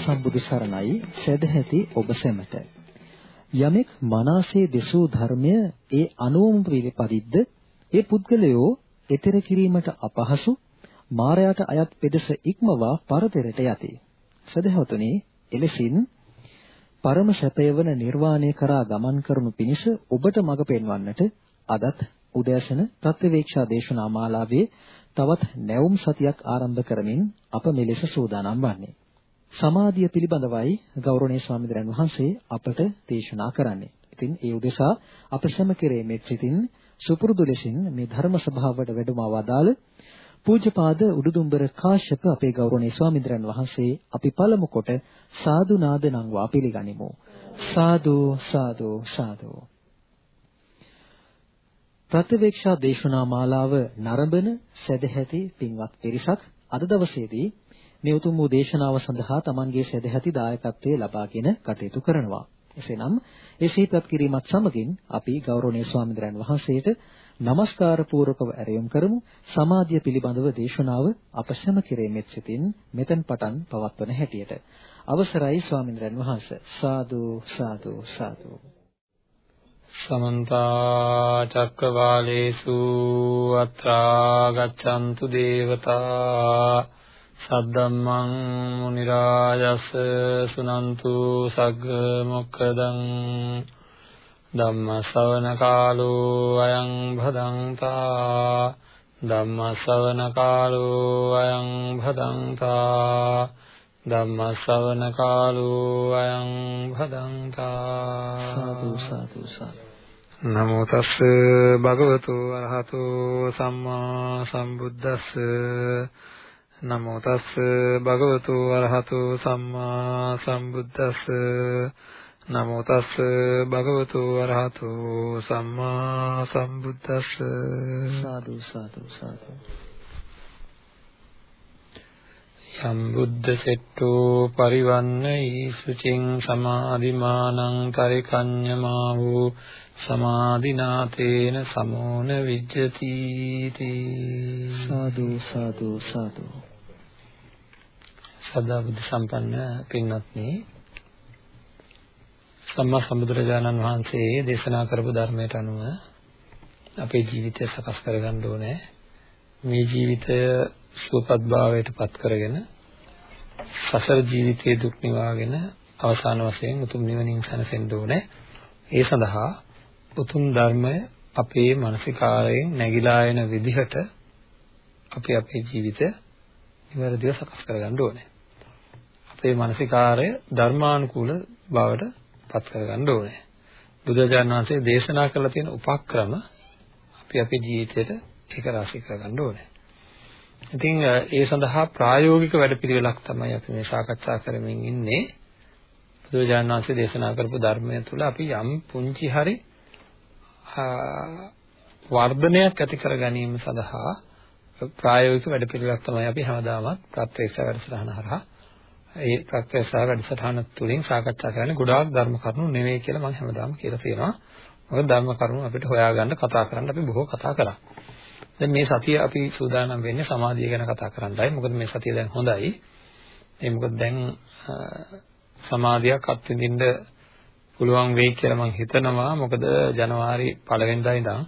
සම්මා සම්බුදු සරණයි. සදැහැති ඔබ සැමට. යමෙක් මනසේ දසූ ධර්මය ඒ අනුවම පිළිපදිද්ද ඒ පුද්ගලයෝ ඊතර කිරීමට අපහසු? මායයට අයත් පෙදෙස ඉක්මවා පරතරට යති. සදහවතුනි එලෙසින් පරම සැපය වන නිර්වාණය කරා ගමන් කරනු පිණිස ඔබට මඟ පෙන්වන්නට අදත් උදෑසන ප්‍රත්‍යවේක්ෂා දේශනා මාලාවේ තවත් නැවුම් සතියක් ආරම්භ කරමින් අප මෙලෙස සූදානම් වන්නේ. සමාධිය පිළිබඳවයි ගෞරවනීය ස්වාමීන් වහන්සේ අපට දේශනා කරන්නේ. ඉතින් ඒ උදෙසා අප සැම කෙරේ මෙත් සිතින් සුපුරුදු ලෙසින් මේ ධර්ම සභාවට වැඩම වදාළ පූජ්‍යපාද උඩුදුම්බර කාශ්‍යප අපේ ගෞරවනීය ස්වාමීන් වහන්සේ අපි පළමු කොට සාදු නාද නංවා පිළිගනිමු. සාදු සාදු සාදු ප්‍රතිවේක්ෂා දේශනා මාලාව නරඹන සදැහැති පින්වත් පිරිසක් අද දවසේදී මේ උතුම් වූ දේශනාව සඳහා Tamanගේ සදැහැති දායකත්වයේ ලබාගෙන කටයුතු කරනවා. එසේනම් ඒ සිහිපත් කිරීමත් සමගින් අපි ගෞරවනීය ස්වාමීන් වහන්සේට নমස්කාර පූර්වකව ඇරයුම් කරමු. සමාධිය පිළිබඳව දේශනාව අප සැම කෙරෙමෙත් සිටින් මෙතෙන් පටන් පවත්වන හැටියට. අවසරයි ස්වාමීන් වහන්සේ. සාදු සාදු සාදු සමන්ත චක්කවාලේසු අත්‍රා ගච්ඡන්තු දේවතා සද්දම්මං මුනි රාජස් සුනන්තු සග්ග මොක්කදං ධම්ම ශ්‍රවණ කාලෝ අයං භදංතා ධම්ම ශ්‍රවණ කාලෝ අයං භදංතා ධම්ම ශ්‍රවණ කාලෝ අයං භදංතා සාදු සාදු සාදු. නමෝ තස් භගවතු අරහතෝ සම්මා සම්බුද්දස්ස නමෝ තස් භගවතු අරහතෝ සම්මා සම්බුද්දස්ස. නමෝ තස් භගවතු අරහතෝ සම්මා සම්බුද්දස්ස. සාදු සාදු සාදු. යම් බුද්ධ සෙට්ටෝ පරිවන්නයි. සුචින් සමාධිමානං පරිකඤ්ඤමා වූ සමාධිනාතේන සමෝන විජ්ජති. සාදු සාදු සාදු සදා බුද්ධ සම්පන්න පින්වත්නි සම්මා සම්බුදුරජාණන් වහන්සේ දේශනා කරපු ධර්මයට අනුව අපේ ජීවිතය සකස් කරගන්න ඕනේ මේ ජීවිතය සුවපත් භාවයට පත් කරගෙන සසර ජීවිතයේ දුක් නිවාගෙන අවසාන වශයෙන් උතුම් නිවනින් සැනසෙන්න ඕනේ. ඒ සඳහා උතුම් ධර්මය අපේ මානසිකාරයෙන් නැగిලා එන විදිහට අපි අපේ ජීවිතය නිවැරදිව සකස් කරගන්න ඕනේ. අපේ මානසිකාරය ධර්මානුකූල බවට පත් කරගන්න ඕනේ. බුදුරජාණන් වහන්සේ දේශනා කරලා තියෙන උපක්‍රම අපි අපේ ජීවිතයට ඒක රාශී කරගන්න ඕනේ. ඉතින් ඒ සඳහා ප්‍රායෝගික වැඩපිළිවෙලක් තමයි අපි මේ සාකච්ඡා කරමින් ඉන්නේ. බුදුරජාණන් වහන්සේ දේශනා කරපු ධර්මය තුළ අපි යම් පුංචි හරි වර්ධනයක් ඇති කර ගැනීම සඳහා ප්‍රායෝගික වැඩපිළිවෙලක් තමයි අපි හැමදාමත් ප්‍රත්‍යක්ෂ වැඩසටහන හරහා ඒ ප්‍රත්‍යක්ෂ වැඩසටහන තුළින් සාකච්ඡා කරන්නේ ගොඩාක් ධර්ම කරුණු නෙවෙයි කියලා මම හැමදාම කියලා තියෙනවා. මොකද ධර්ම කරුණු අපිට හොයාගන්න කතා කරන්න අපි බොහෝ කතා කරා. දැන් මේ සතිය අපි සූදානම් වෙන්නේ සමාධිය ගැන කතා කරන්නයි. මොකද මේ සතිය දැන් හොඳයි. ඒ මොකද දැන් සමාධියක් අත්විඳින්න පුළුවන් වෙයි කියලා මම හිතනවා. මොකද ජනවාරි පළවෙනිදා ඉඳන්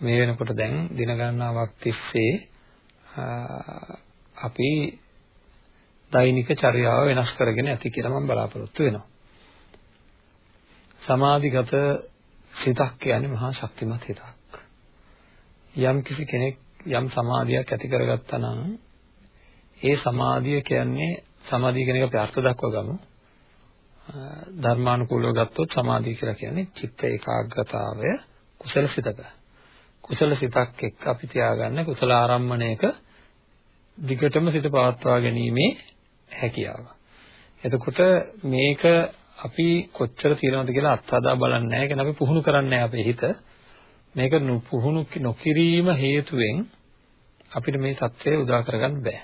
මේ වෙනකොට දැන් දින ගණනාවක් තිස්සේ අපි දෛනික චර්යාව වෙනස් කරගෙන ඇති කියලා මම බලාපොරොත්තු වෙනවා. සමාධිගත සිතක් කියන්නේ මහා ශක්තිමත් හිතක්. යම් කිසි කෙනෙක් යම් සමාධියක් ඇති කරගත්තා නම් ඒ සමාධිය කියන්නේ සමාධිය කියන එක අපි අර්ථ දක්ව ගමු. ධර්මානුකූලව ගත්තොත් සමාධිය කියලා කියන්නේ චිත්ත ඒකාග්‍රතාවය කුසල සිතක. කුසල සිතක් එක්ක අපි තියාගන්න කුසල ආරම්මණයක දිගටම සිත පවත්වා ගැනීමේ හැකියාව. එතකොට මේක අපි කොච්චර තියනවද කියලා අත්හදා බලන්නේ නැහැ. කියන්නේ අපි පුහුණු කරන්නේ අපේ හිත. මේක පුහුණු නොකිරීම හේතුවෙන් අපිට මේ தත්ත්වය උදා කරගන්න බෑ.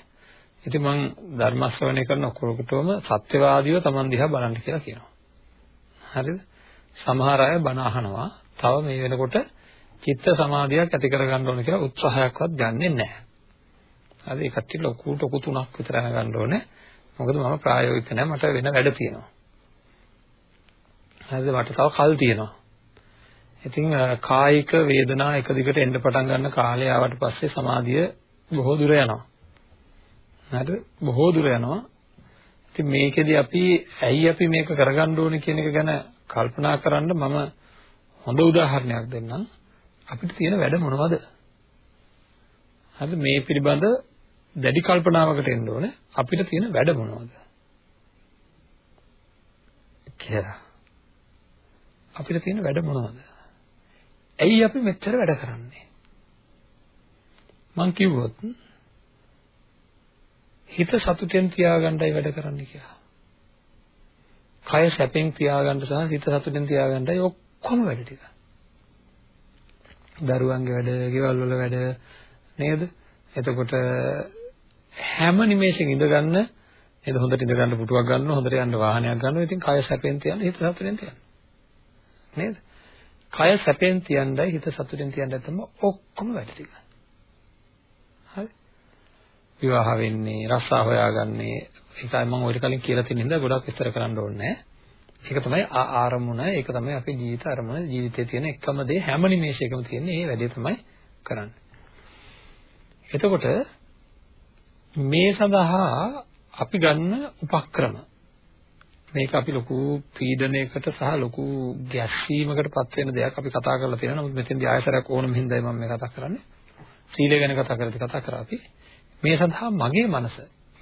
ඉතින් මම ධර්ම ශ්‍රවණය කරන ඔක්කොටම සත්‍යවාදීව Taman දිහා බලන්න කියලා කියනවා. හරිද? සමහර අය බණ අහනවා. තව මේ වෙනකොට චිත්ත සමාධියක් ඇති කරගන්න ඕන කියලා උත්සාහයක්වත් ගන්නෙ නැහැ. හරි ඒ කට්ටිය ලොකු ලොකු තුනක් විතර අහගන්න ඕනේ. මොකද මම ප්‍රායෝගික නැහැ මට වෙන වැඩ තියෙනවා. හරිද මට තව කල් තියෙනවා. ඉතින් කායික වේදනා එක දිගට එන්න පටන් ගන්න කාලය ආවට පස්සේ සමාධිය බොහෝ දුර යනවා. හරිද? බොහෝ දුර යනවා. ඉතින් මේකෙදි අපි ඇයි අපි මේක කරගන්න ඕනේ කියන එක ගැන කල්පනා කරන්න මම හොඳ උදාහරණයක් දෙන්නම්. අපිට තියෙන වැඩ මොනවද? හරිද? මේ පිළිබඳ දැඩි කල්පනාවකට එන්න ඕනේ. අපිට තියෙන වැඩ මොනවද? කියලා. අපිට තියෙන වැඩ මොනවද? ඇයි අපි මෙච්චර වැඩ කරන්නේ? මං කිව්වොත් හිත සතුටෙන් තියාගන්නයි වැඩ කරන්නේ කියලා. කය සැපෙන් තියාගන්න සහ හිත සතුටෙන් තියාගන්නයි ඔක්කොම වැඩ ටික. දරුවන්ගේ වැඩ, ගෙවල් වල වැඩ නේද? එතකොට හැම නිමේෂෙක ඉඳගන්න නේද? හොඳට ඉඳගන්න පුටුවක් ගන්නවා හොඳට යන්න වාහනයක් ගන්නවා. ඉතින් කය සැපෙන් තියන්න හිත සතුටෙන් තියන්න. නේද? කය සැපෙන් තියන්නයි හිත සතුටෙන් තියන්නයි තමයි ඔක්කොම වැඩ ටික. හරි. විවාහ වෙන්නේ රස්සා හොයාගන්නේ. ඒකයි මම ඔය කලින් කියලා තියෙන හින්දා ගොඩක් විස්තර කරන්න ඕනේ. ඒක තමයි ආරමුණ ඒක තමයි අපේ ජීවිත අරමුණ ජීවිතයේ තියෙන එකම දේ. හැම නිමේෂයකම තියෙන මේ වැඩේ තමයි කරන්නේ. එතකොට මේ සඳහා අපි ගන්න උපක්‍රම මේක අපි ලොකු පීඩනයකට සහ ලොකු ගැස්සීමකටපත් වෙන දෙයක් අපි කතා කරලා තියෙනවා. නමුත් මෙතෙන්දී ආයතරයක් ඕනම හින්දායි මම මේ කතා කරන්නේ. සීලය ගැන කතා කරද්දී කතා කරා අපි. මේ සඳහා මගේ මනස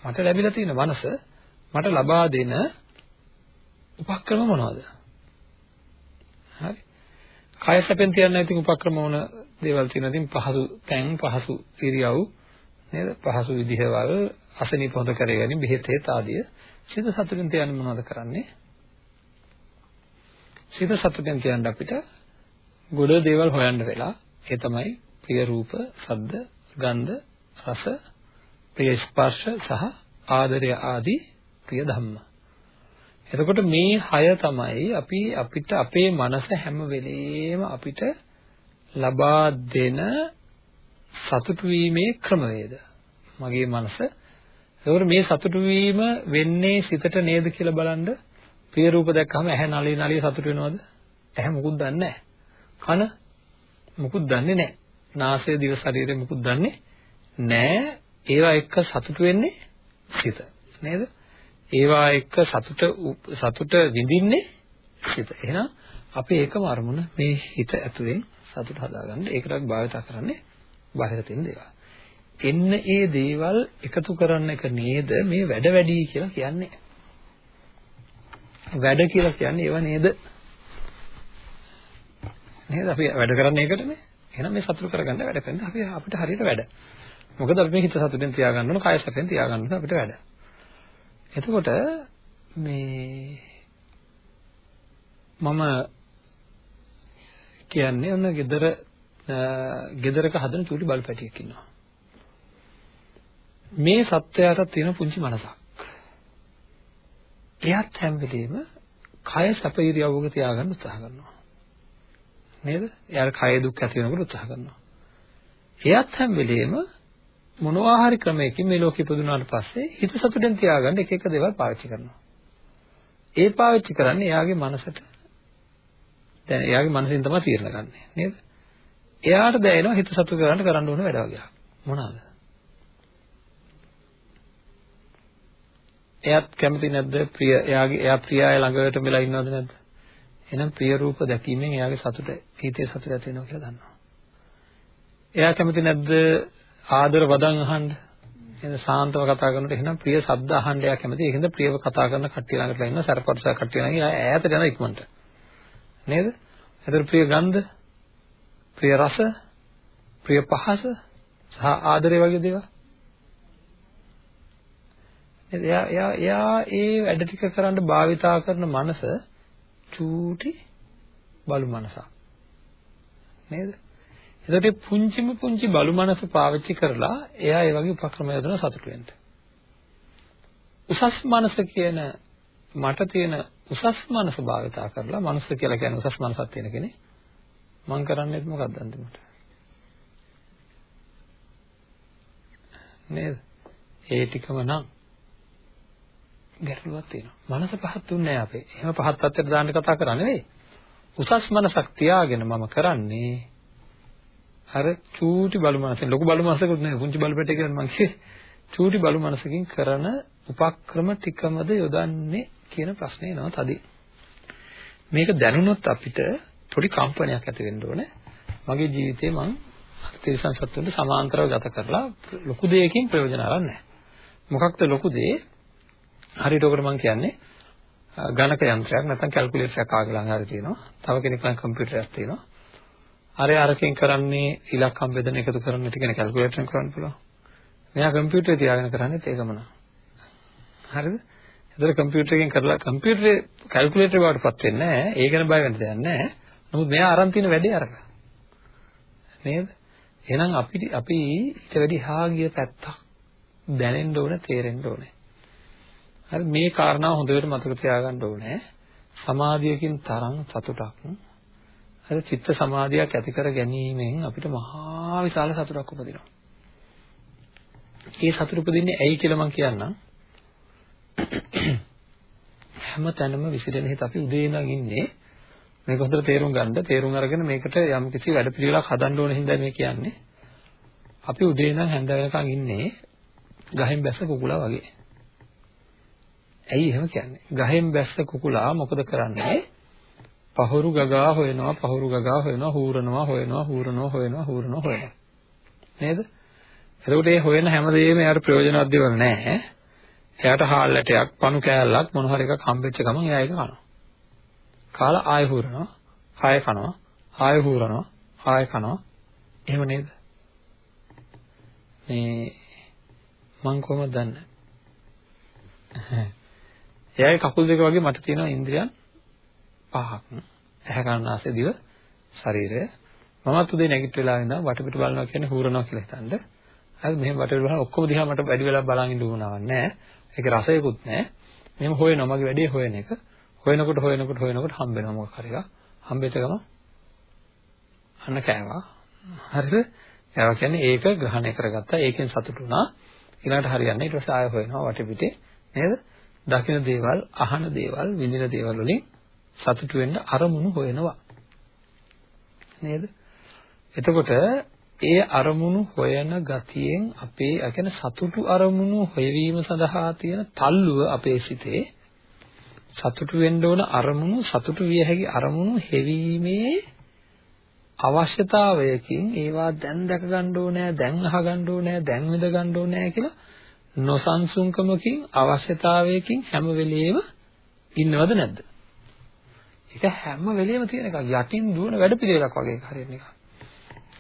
මට ලැබිලා තියෙන මනස මට ලබා දෙන උපක්‍රම මොනවද? හරි. කය සැපෙන් තියන්න ඉතින් උපක්‍රම ඕන දේවල් තියෙනවා. ඉතින් පහසු තැන් පහසු ඉරියව් නේද? පහසු විදිහවල් අසනීප හොඳ කර ගැනීම බෙහෙත් හේත් ආදිය සිත සතුටින් තියන්න මොනවද කරන්නේ? සිත සතුටින් තියන්න අපිට ගොඩ දේවල් හොයන්න වෙලා ඒ තමයි ප්‍රිය රූප, ශබ්ද, ගන්ධ, රස, ප්‍රිය ස්පර්ශ සහ ආදරය ආදී ප්‍රිය ධම්ම. එතකොට මේ හය තමයි අපි අපිට අපේ මනස හැම වෙලේම අපිට ලබා දෙන සතුටු වීමේ ක්‍රමවේද. මගේ මනස ඒකෝර මේ සතුටු වීම වෙන්නේ සිතට නේද කියලා බලන්න ප්‍රිය රූප දැක්කම ඇහැ නලිය නලිය සතුට වෙනවද? ඇහැ මුකුත් දන්නේ නැහැ. කන මුකුත් දන්නේ නැහැ. නාසය දිව ශරීරය මුකුත් දන්නේ නැහැ. ඒවා එක්ක සතුට වෙන්නේ සිත. නේද? ඒවා එක්ක සතුට සතුට විඳින්නේ සිත. එහෙනම් අපි ඒකම අරමුණ මේ හිත ඇතුලෙන් සතුට හදාගන්න. ඒකට අපි භාවිතා කරන්නේ බාහිර තියෙන දේවල්. එන්න ඒ දේවල් එකතු කරන්න එක නේද මේ වැඩ වැඩි කියලා කියන්නේ. වැඩ කියලා කියන්නේ ඒව නේද? නේද අපි වැඩ කරන්නේ ඒකටනේ. එහෙනම් මේ සතුට කරගන්න වැඩ කරන්නේ අපි අපිට හරියට වැඩ. මොකද අපි මේ හිත සතුටෙන් තියාගන්න ඕන, කය සතුටෙන් තියාගන්න ඕන අපිට වැඩ. එතකොට මේ මම කියන්නේ ඔන්න gedara ගෙදරක හදන චූටි බල්බ් පැටියෙක් ඉන්නවා. මේ සත්වයාට තියෙන පුංචි මනසක්. එයාත් හැම වෙලෙම කය සැප ඉරියව්වක තියාගන්න උත්සාහ කරනවා. නේද? එයාට කය දුක් ඇති වෙනකොට උත්සාහ කරනවා. එයාත් හැම වෙලෙම මොනවා හරි ක්‍රමයකින් මේ ලෝකෙ ඉපදුනාට පස්සේ හිත සතුටෙන් තියාගන්න එක එක දේවල් පාවිච්චි කරනවා. ඒ පාවිච්චි කරන්නේ එයාගේ මනසට දැන් එයාගේ මනසින් තමයි තීරණ ගන්නෙ නේද? එයාට දැනෙනවා හිත සතුට කරන්න කරන්න ඕන වැඩ වගේ. මොනවාද? එයාත් කැමති නැද්ද ප්‍රිය එයාගේ එයා ප්‍රියය ළඟට මෙලා ඉන්නවද නැද්ද? එහෙනම් ප්‍රිය රූප දැකීමෙන් එයාගේ සතුට හිතේ සතුට ඇති වෙනවා කියලා දන්නවා. එයා කැමති නැද්ද ආදර වදන් අහන්න? එහෙනම් සාන්තව කතා කරනකොට එහෙනම් ප්‍රිය ශබ්ද අහන්න එයා කැමති. ඒකෙන්ද ප්‍රියව කතා කරන කට්ටිය ළඟට ඉන්න සරපටස කට්ටිය ළඟ ඈතට යන ඉක්මනට. නේද? එතකොට ප්‍රිය ගන්ධ, ප්‍රිය රස, ප්‍රිය පහස සහ ආදරය වගේ දේවල් නේද? එයා එයා එයා ඒ වැඩ ටික කරන්න භාවිතා කරන මනස චූටි බලු මනසක්. නේද? එතකොට පුංචිම පුංචි බලු මනස පාවිච්චි කරලා එයා ඒ වගේ උපක්‍රම යොදන සතුට වෙන්න. උසස් මනස කියන මට තියෙන උසස් මනස භාවිතා කරලා මනුස්ස කියලා කියන්නේ උසස් මනසක් තියෙන කෙනෙක් මම කරන්නේ මොකක්ද අන්තිමට? නේද? ඒ ටිකම නම් ගැටලුවක් තියෙනවා. මනස පහත් වෙන්නේ නැහැ අපේ. එහෙම පහත් තත්ත්වයට දාන්න කතා කරන්නේ නෙවෙයි. උසස් මනසක් තියාගෙන මම කරන්නේ අර චූටි බලු මනසෙන් ලොකු බලු මනසකුත් නෙවෙයි පුංචි බලු පැටේ කියලා මම කියේ චූටි බලු මනසකින් කරන උපක්‍රම ටිකමද යොදන්නේ කියන ප්‍රශ්නේ එනවා තදී. මේක දැනුනොත් අපිට පොඩි කම්පනයක් ඇති වෙන්න ඕනේ. මගේ ජීවිතේ මං තිරසන් සත්තුන්ට සමාන්තරව ගත කරලා ලොකු දෙයකින් ප්‍රයෝජන අරන් නැහැ. මොකක්ද ලොකු දේ? හරියට ඔකට මම කියන්නේ ගණක යන්ත්‍රයක් නැත්නම් කැල්කියුලේටරයක් ආගලන් හරි තියෙනවා. තව කෙනෙක් නම් කම්පියුටරයක් තියෙනවා. අර අරකින් කරන්නේ ඉලක්කම් බෙදන එකතු කරන ටික නේ කැල්කියුලේටරෙන් කරන්න පුළුවන්. මෙයා කම්පියුටරේ තියාගෙන කරන්නේත් ඒකම නෑ. හරිද? ඒතර කම්පියුටරයෙන් කරලා කම්පියුටරේ කැල්කියුලේටර් බවටපත් වෙන්නේ නැහැ. ඒ ගැන බය වෙන්න දෙයක් නැහැ. නමුත් මෙයා අරන් තියෙන වැඩේ අරක. නේද? එහෙනම් අපි අපි ඊට වැඩි හා ගිය පැත්තක් දැනෙන්න ඕන තේරෙන්න ඕනේ. හරි මේ කාරණාව හොඳට මතක තියාගන්න ඕනේ. සමාධියකින් තරම් සතුටක් හරි චිත්ත සමාධියක් ඇති කර ගැනීමෙන් අපිට මහා විශාල සතුටක් උපදිනවා. මේ සතුට උපදින්නේ ඇයි කියලා මම කියන්නම්. හැම තැනම විසිරෙන හිත අපි උදේ ඉඳන් ඉන්නේ මේක හොඳට තේරුම් ගන්න. තේරුම් අරගෙන මේකට යම් කිසි වැඩ පිළිවෙලක් හදන්න ඕන හින්දා මේ කියන්නේ අපි උදේ ඉඳන් හැන්ද වෙනකන් ඉන්නේ ගහෙන් බැස්ස කුකුලා වගේ. ඇයි එහෙම කියන්නේ? ගහෙන් බැස්ස කුකුලා මොකද කරන්නේ? පහුරු ගගා හොයනවා පහුරු ගගා හොයනවා හූරනවා හොයනවා හූරනවා හොයනවා හූරනවා හොයනවා. නේද? එතකොට මේ හොයන හැමදේම එයාට ප්‍රයෝජනවත් දේවල් නැහැ එයාට හාල් ඇටයක්, පණු කෑල්ලක් මොන හරි එකක් හම්බෙච්ච ගමන් එයා ඒක කනවා. කාලා ආය හූරනවා, ආය කනවා, ආය හූරනවා, ආය කනවා. එහෙම නේද? මේ මං කොහොමද දන්නේ? එයාගේ කකුල් දෙක වගේ මට තියෙනවා ඉන්ද්‍රියන් පහක්. ඇහැ කන නාසය දිව ශරීරය. මමත් උදේ නැගිටලා ඉඳන් වටපිට බලනවා කියන්නේ හූරනවා කියලා හිතනද. හරි මෙහෙම වටපිට බලන ඔක්කොම දිහා මට වැඩි වෙලා බලන් ඉන්න උවමනාවක් නැහැ. ඒක රසයකුත් නැහැ. මෙහෙම හොයනවා මගේ වැඩේ හොයන එක. හොයනකොට හොයනකොට හොයනකොට හම්බ වෙනවා මොකක් හරි එකක්. හම්බෙච්ච ගමන් අන්න කෑවා. හරිද? ඒවා කියන්නේ ඒක ග්‍රහණය කරගත්තා. ඒකෙන් සතුටු වුණා. ඊළඟට හරියන්නේ ඊට පස්සේ ආය හොයනවා වටපිටේ නේද? දකින දේවල්, අහන දේවල්, විඳින දේවල් වලින් සතුටු වෙන්න අරමුණු හොයනවා. නේද? එතකොට ඒ අරමුණු හොයන ගතියෙන් අපේ, ඒ කියන්නේ සතුටු අරමුණු හොයවීම සඳහා තියෙන තල්ලුව අපේ සිතේ සතුටු වෙන්න ඕන අරමුණු සතුටු විය හැකි අරමුණු හෙවීමේ අවශ්‍යතාවයකින් ඒවා දැන් දැක ගන්න ඕනේ දැන් අහ ගන්න ඕනේ දැන් විඳ ගන්න ඕනේ කියලා නොසන්සුන්කමකින් අවශ්‍යතාවයකින් හැම වෙලෙම ඉන්නවද නැද්ද? ඒක හැම වෙලෙම තියෙන එකක් යටින් දුවන වැඩ පිළිවෙලක් වගේ හරියට නිකන්.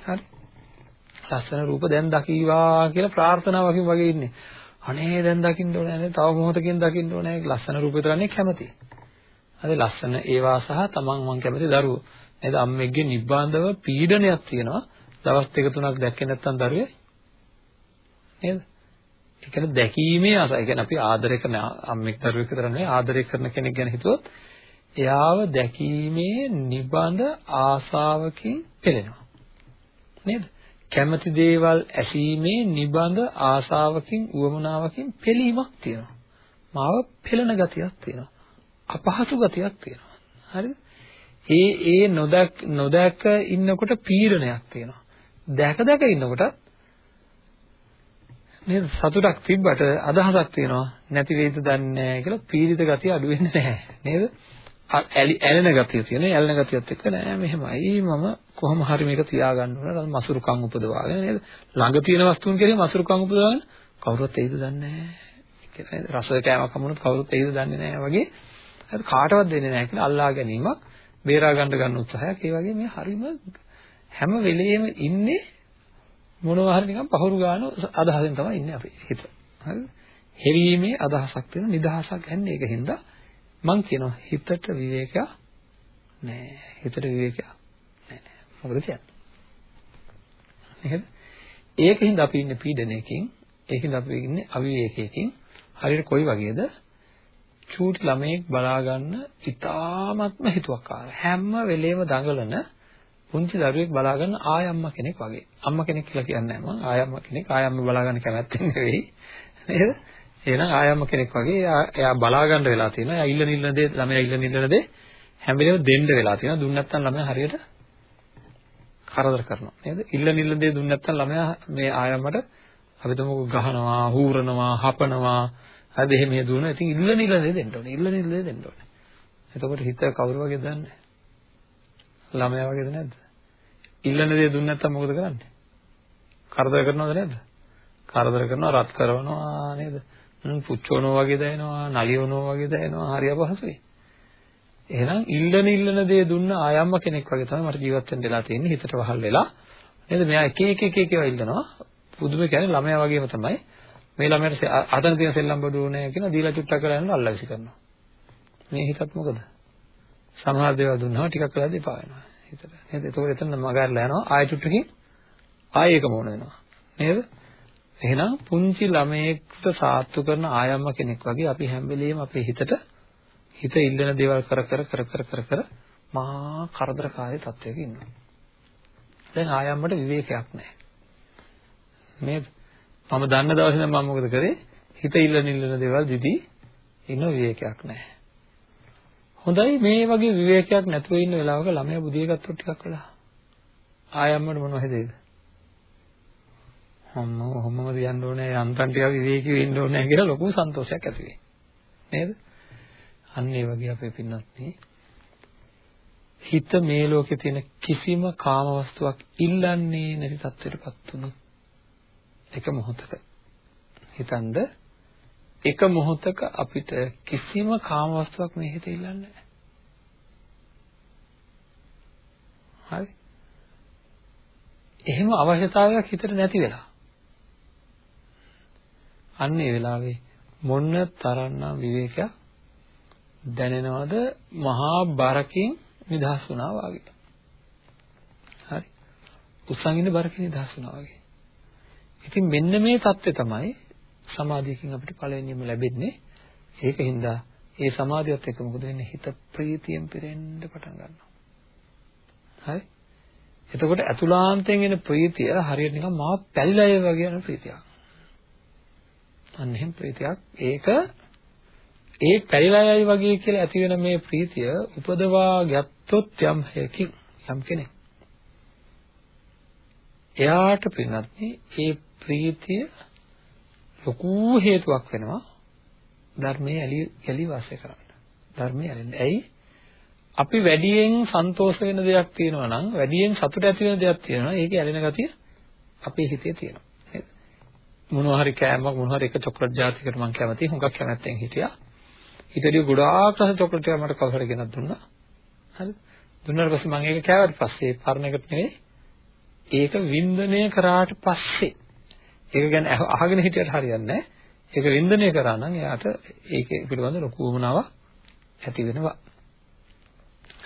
හරි. ලස්සන රූප දැන් දකීවා කියලා ප්‍රාර්ථනාවකින් වගේ ඉන්නේ. අනේ දැන් දකින්න ඕනේ නේද? තව මොහොතකින් දකින්න ඕනේ. ලස්සන රූප විතරන්නේ කැමති. අද ලස්සන ඒවා සහ තමන් මං කැමති දරුවෝ. නේද? අම්මෙක්ගේ නිබ්බාන්දව පීඩනයක් තියෙනවා. දවස් දෙක තුනක් දැක්කේ නැත්නම් දරුවේ නේද? ඒ කියන්නේ දැකීමේ ආස. ඒ කියන්නේ අපි ආදරය කරන අම්මෙක් දරුවෙක් විතර නෙවෙයි ආදරය කරන කෙනෙක් ගැන හිතුවොත් එයාව දැකීමේ නිබඳ ආසාවකින් පෙළෙනවා. නේද? කැමති දේවල් ඇසීමේ නිබඳ ආසාවකින් උවමනාවකින් පිළීමක් තියෙනවා. මාව පෙළෙන ගතියක් තියෙනවා. අපහසු ගතියක් තියෙනවා. හරිද? ඒ ඒ නොදැක් නොදැක ඉන්නකොට පීඩනයක් තියෙනවා. දැක දැක ඉන්නකොට නේද සතුටක් තිබ්බට අදහසක් තියෙනවා නැති වෙයිද දන්නේ නැහැ කියලා පීඩිත ගතිය අඩු වෙන්නේ නැහැ නේද? ඇලෙන ගතිය තියෙන ඇලෙන ගතියත් එක්ක නෑ මෙහෙමයි. මම කොහොම හරි මේක තියාගන්න ඕන මසුරුකම් උපදවාගෙන නේද? ළඟ තියෙන වස්තුන් කෙරේ මසුරුකම් උපදවාගෙන කවුරුත් එයිද දන්නේ නෑ. කියලා නේද? රස කෑමක් හමුනොත් කවුරුත් එයිද දන්නේ නෑ වගේ. හරි කාටවත් දෙන්නේ නෑ කියලා අල්ලා ගැනීමක් බේරා ගන්න ගන්න උත්සාහයක්. ඒ වගේ මේ හරිම හැම වෙලෙම ඉන්නේ මොනවා හරි නිකන් පහුරු ගන්න අදහසෙන් තමයි ඉන්නේ අපි. හිත හරිද හෙවීමේ අදහසක් තියෙන නිදහසක් ගන්න ඒකින්ද මං කියනවා හිතට විවේකයක් නෑ. හිතට විවේකයක් නෑ. මොකද කියන්නේ? නේද? ඒකින්ද අපි ඉන්නේ පීඩනයකින්, ඒකින්ද අපි ඉන්නේ අවිවේකයකින්. හරියට කොයි වගේද? චූටි ළමයෙක් බලා ගන්න ඉතාමත්ම හිතුවක්කාර. හැම වෙලේම දඟලන පුංචි දරුවෙක් බලා ගන්න ආයම්මා කෙනෙක් වගේ. අම්මා කෙනෙක් කියලා කියන්නේ නැහැ මම. ආයම්මා කෙනෙක් ආයම්මා බලා ගන්න කැමැත්තෙන් නෙවෙයි. නේද? එහෙනම් ආයම්ම කෙනෙක් වගේ එයා බලා ගන්න වෙලා තියෙනවා. එයා ඉල්ලන ඉල්ලන දේ ළමයා ඉල්ලන ඉල්ලන දේ හැම වෙලේම දෙන්න වෙලා තියෙනවා. දුන්න නැත්නම් ළමයා හරියට කරදර කරනවා. නේද? ඉල්ලන ඉල්ලන දේ දුන්න නැත්නම් ළමයා මේ ආයම්මට අපි තුමුක ගහනවා, හූරනවා, හපනවා. හරිද? එහෙම මේ දුවනවා. ඉතින් ඉල්ලන ඉල්ලන දේ දෙන්න ඕනේ. ඉල්ලන ඉල්ලන දේ දෙන්න ඕනේ. එතකොට හිත කවුරු වගේද දන්නේ? ළමයා වගේද නැද්ද? ඉල්ලන දේ දුන්න නැත්නම් මොකද කරන්නේ? කරදර කරනවද නැද්ද? කරදර කරනවා, රත් කරනවා නේද? පුච්චවනවා වගේ දැනෙනවා, නලියවනවා වගේ දැනෙනවා, හරි අපහසුයි. එහෙනම් ඉල්ලන ඉල්ලන දේ දුන්න ආයම්ම කෙනෙක් වගේ තමයි මට ජීවත් වෙන්න වෙලා තියෙන්නේ හිතට වහල් වෙලා. නේද? මෙයා එක එක එක එක ඒවා ඉල්ලනවා. පුදුම කියන්නේ ළමයා වගේම තමයි. මේ ළමයාට අතන තියෙන සෙල්ලම් බඩුව නෑ කියන දීලා චුට්ටක් කරලා යනවා අල්ලවිසි කරනවා. මේ හිතත් මොකද? සමහර දේවල් දුන්නාම ටිකක් වෙලා දෙපා වෙනවා හිතට. නේද? එතකොට එතන මගහැරලා යනවා ආයෙ චුට්ටකින් ආයෙ එකම වුණ වෙනවා. නේද? එහෙනම් පුංචි ළමයෙක්ට සාත්තු කරන ආයම්ම කෙනෙක් වගේ අපි හැම වෙලෙම අපේ හිතට හිත ඉල්ලන දේවල් කර කර කර කර කර කර මහා කරදරකාරී තත්වයක ඉන්නවා. දැන් ආයම්මට විවේකයක් නැහැ. නේද? මම දන්න දවසේ නම් මම මොකද කරේ? හිත ඉල්ලන ඉල්ලන දේවල් දිදී ඉන්න විවේකයක් නැහැ. හොඳයි මේ වගේ විවේකයක් නැතුව ඉන්න වෙලාවක ළමයා බුදිය ගත්තොත් ටිකක් වෙලා ආයම්මට මොනව හදේද? අම්ම ඔහොමම තියන්න ඕනේ යන්තම් ටිකක් විවේකීව ඉන්න ඕනේ කියලා ලොකු සන්තෝෂයක් ඇති වෙයි. නේද? අන්න ඒ වගේ අපේ පින්නත් හිත මේ ලෝකේ තියෙන කිසිම කාම වස්තුවක් ඉල්ලන්නේ නැති තත්ත්වයටපත් වුණොත් එක මොහොතක හිතන්ද එක මොහොතක අපිට කිසිම කාම වස්තුවක් මේ හිතේ ඉල්ලන්නේ නැහැ. හරි. එහෙම අවශ්‍යතාවයක් හිතට නැති වෙලා. අන්න ඒ වෙලාවේ මොන්න තරම්නම් විවේකයක් දැනෙනවද මහා බරකින් නිදහස් වුණා වගේ. හරි. උස්සන්ගින්න බරකින් නිදහස් වුණා වගේ. ඉතින් මෙන්න මේ தත්ත්වය තමයි සමාධියකින් අපිට පළවෙනියම ලැබෙන්නේ. ඒකින්ද ඒ සමාධියත් එක්ක මොකද වෙන්නේ? හිත ප්‍රීතියෙන් පිරෙන්න පටන් ගන්නවා. හරි? එතකොට අතුලාන්තයෙන් එන ප්‍රීතිය හරියට නිකන් මා පැලිලා වගේ යන ප්‍රීතියක්. අන්න එහෙම ප්‍රීතියක් ඒක ඒ පැලිලා යයි වගේ කියලා ඇති වෙන මේ ප්‍රීතිය උපදවා ගත්තොත් යම් හේකින් යම් කෙනෙක් එයාට පින්නත් ඒ ප්‍රීතිය ලොකු හේතුවක් වෙනවා ධර්මයේ ඇලි ඇලි වාසය කරන්න. ධර්මයේ ඇලෙන්නේ. ඇයි? අපි වැඩියෙන් සන්තෝෂ වෙන දෙයක් තියෙනවා නම් වැඩියෙන් සතුට ඇති වෙන දෙයක් තියෙනවා. ඒකේ ඇලෙන ගතිය අපේ හිතේ තියෙනවා. නේද? මොනවා හරි කෑමක් මොනවා හරි එක චොක්ලට් ජාතිකට මම කැමතියි. හුඟක් කැමැත්තෙන් හිටියා. ඊටදී ගොඩාක් රස චොක්ලට් එකක් මට කවුරු හරි ගෙනත් දුන්නා. හරි. දුන්නාට පස්සේ මම ඒක කෑවට පස්සේ පරණ එකට නෙවෙයි ඒක වින්දනය කරාට පස්සේ ඒක ගැන අහගෙන හිටියට හරියන්නේ නැහැ. ඒක වින්දනය කරා නම් එයාට ඒකේ පිළිබඳ ලොකු වමනාවක් ඇති වෙනවා.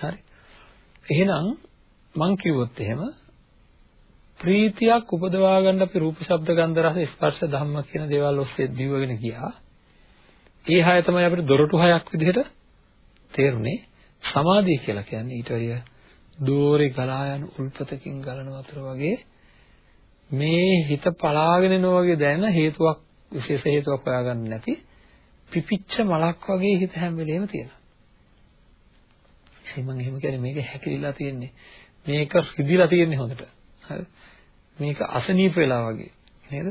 හරි. එහෙනම් මං කිව්වොත් එහෙම ප්‍රීතියක් උපදවා ගන්න අපි රූප, ශබ්ද, ගන්ධ, රස, ස්පර්ශ, ධම්ම කියන දේවල් ඔස්සේ දිවගෙන ගියා. ඒ හය තමයි අපිට දොරටු හයක් විදිහට තේරුනේ. සමාධිය කියලා කියන්නේ ඊට වඩා දෝරේ ගලා යන උල්පතකින් ගලන වතුර වගේ මේ හිත පලාගෙන යනවා වගේ දැනෙන හේතුවක් විශේෂ හේතුවක් හොයාගන්න නැති පිපිච්ච මලක් වගේ හිත හැම වෙලේම තියෙනවා. එහෙනම් එහෙම කියන්නේ මේක හැකිලිලා තියෙන්නේ. මේක රිදිලා තියෙන්නේ හොඳට. හරි. මේක අසනීප වෙලා වගේ නේද?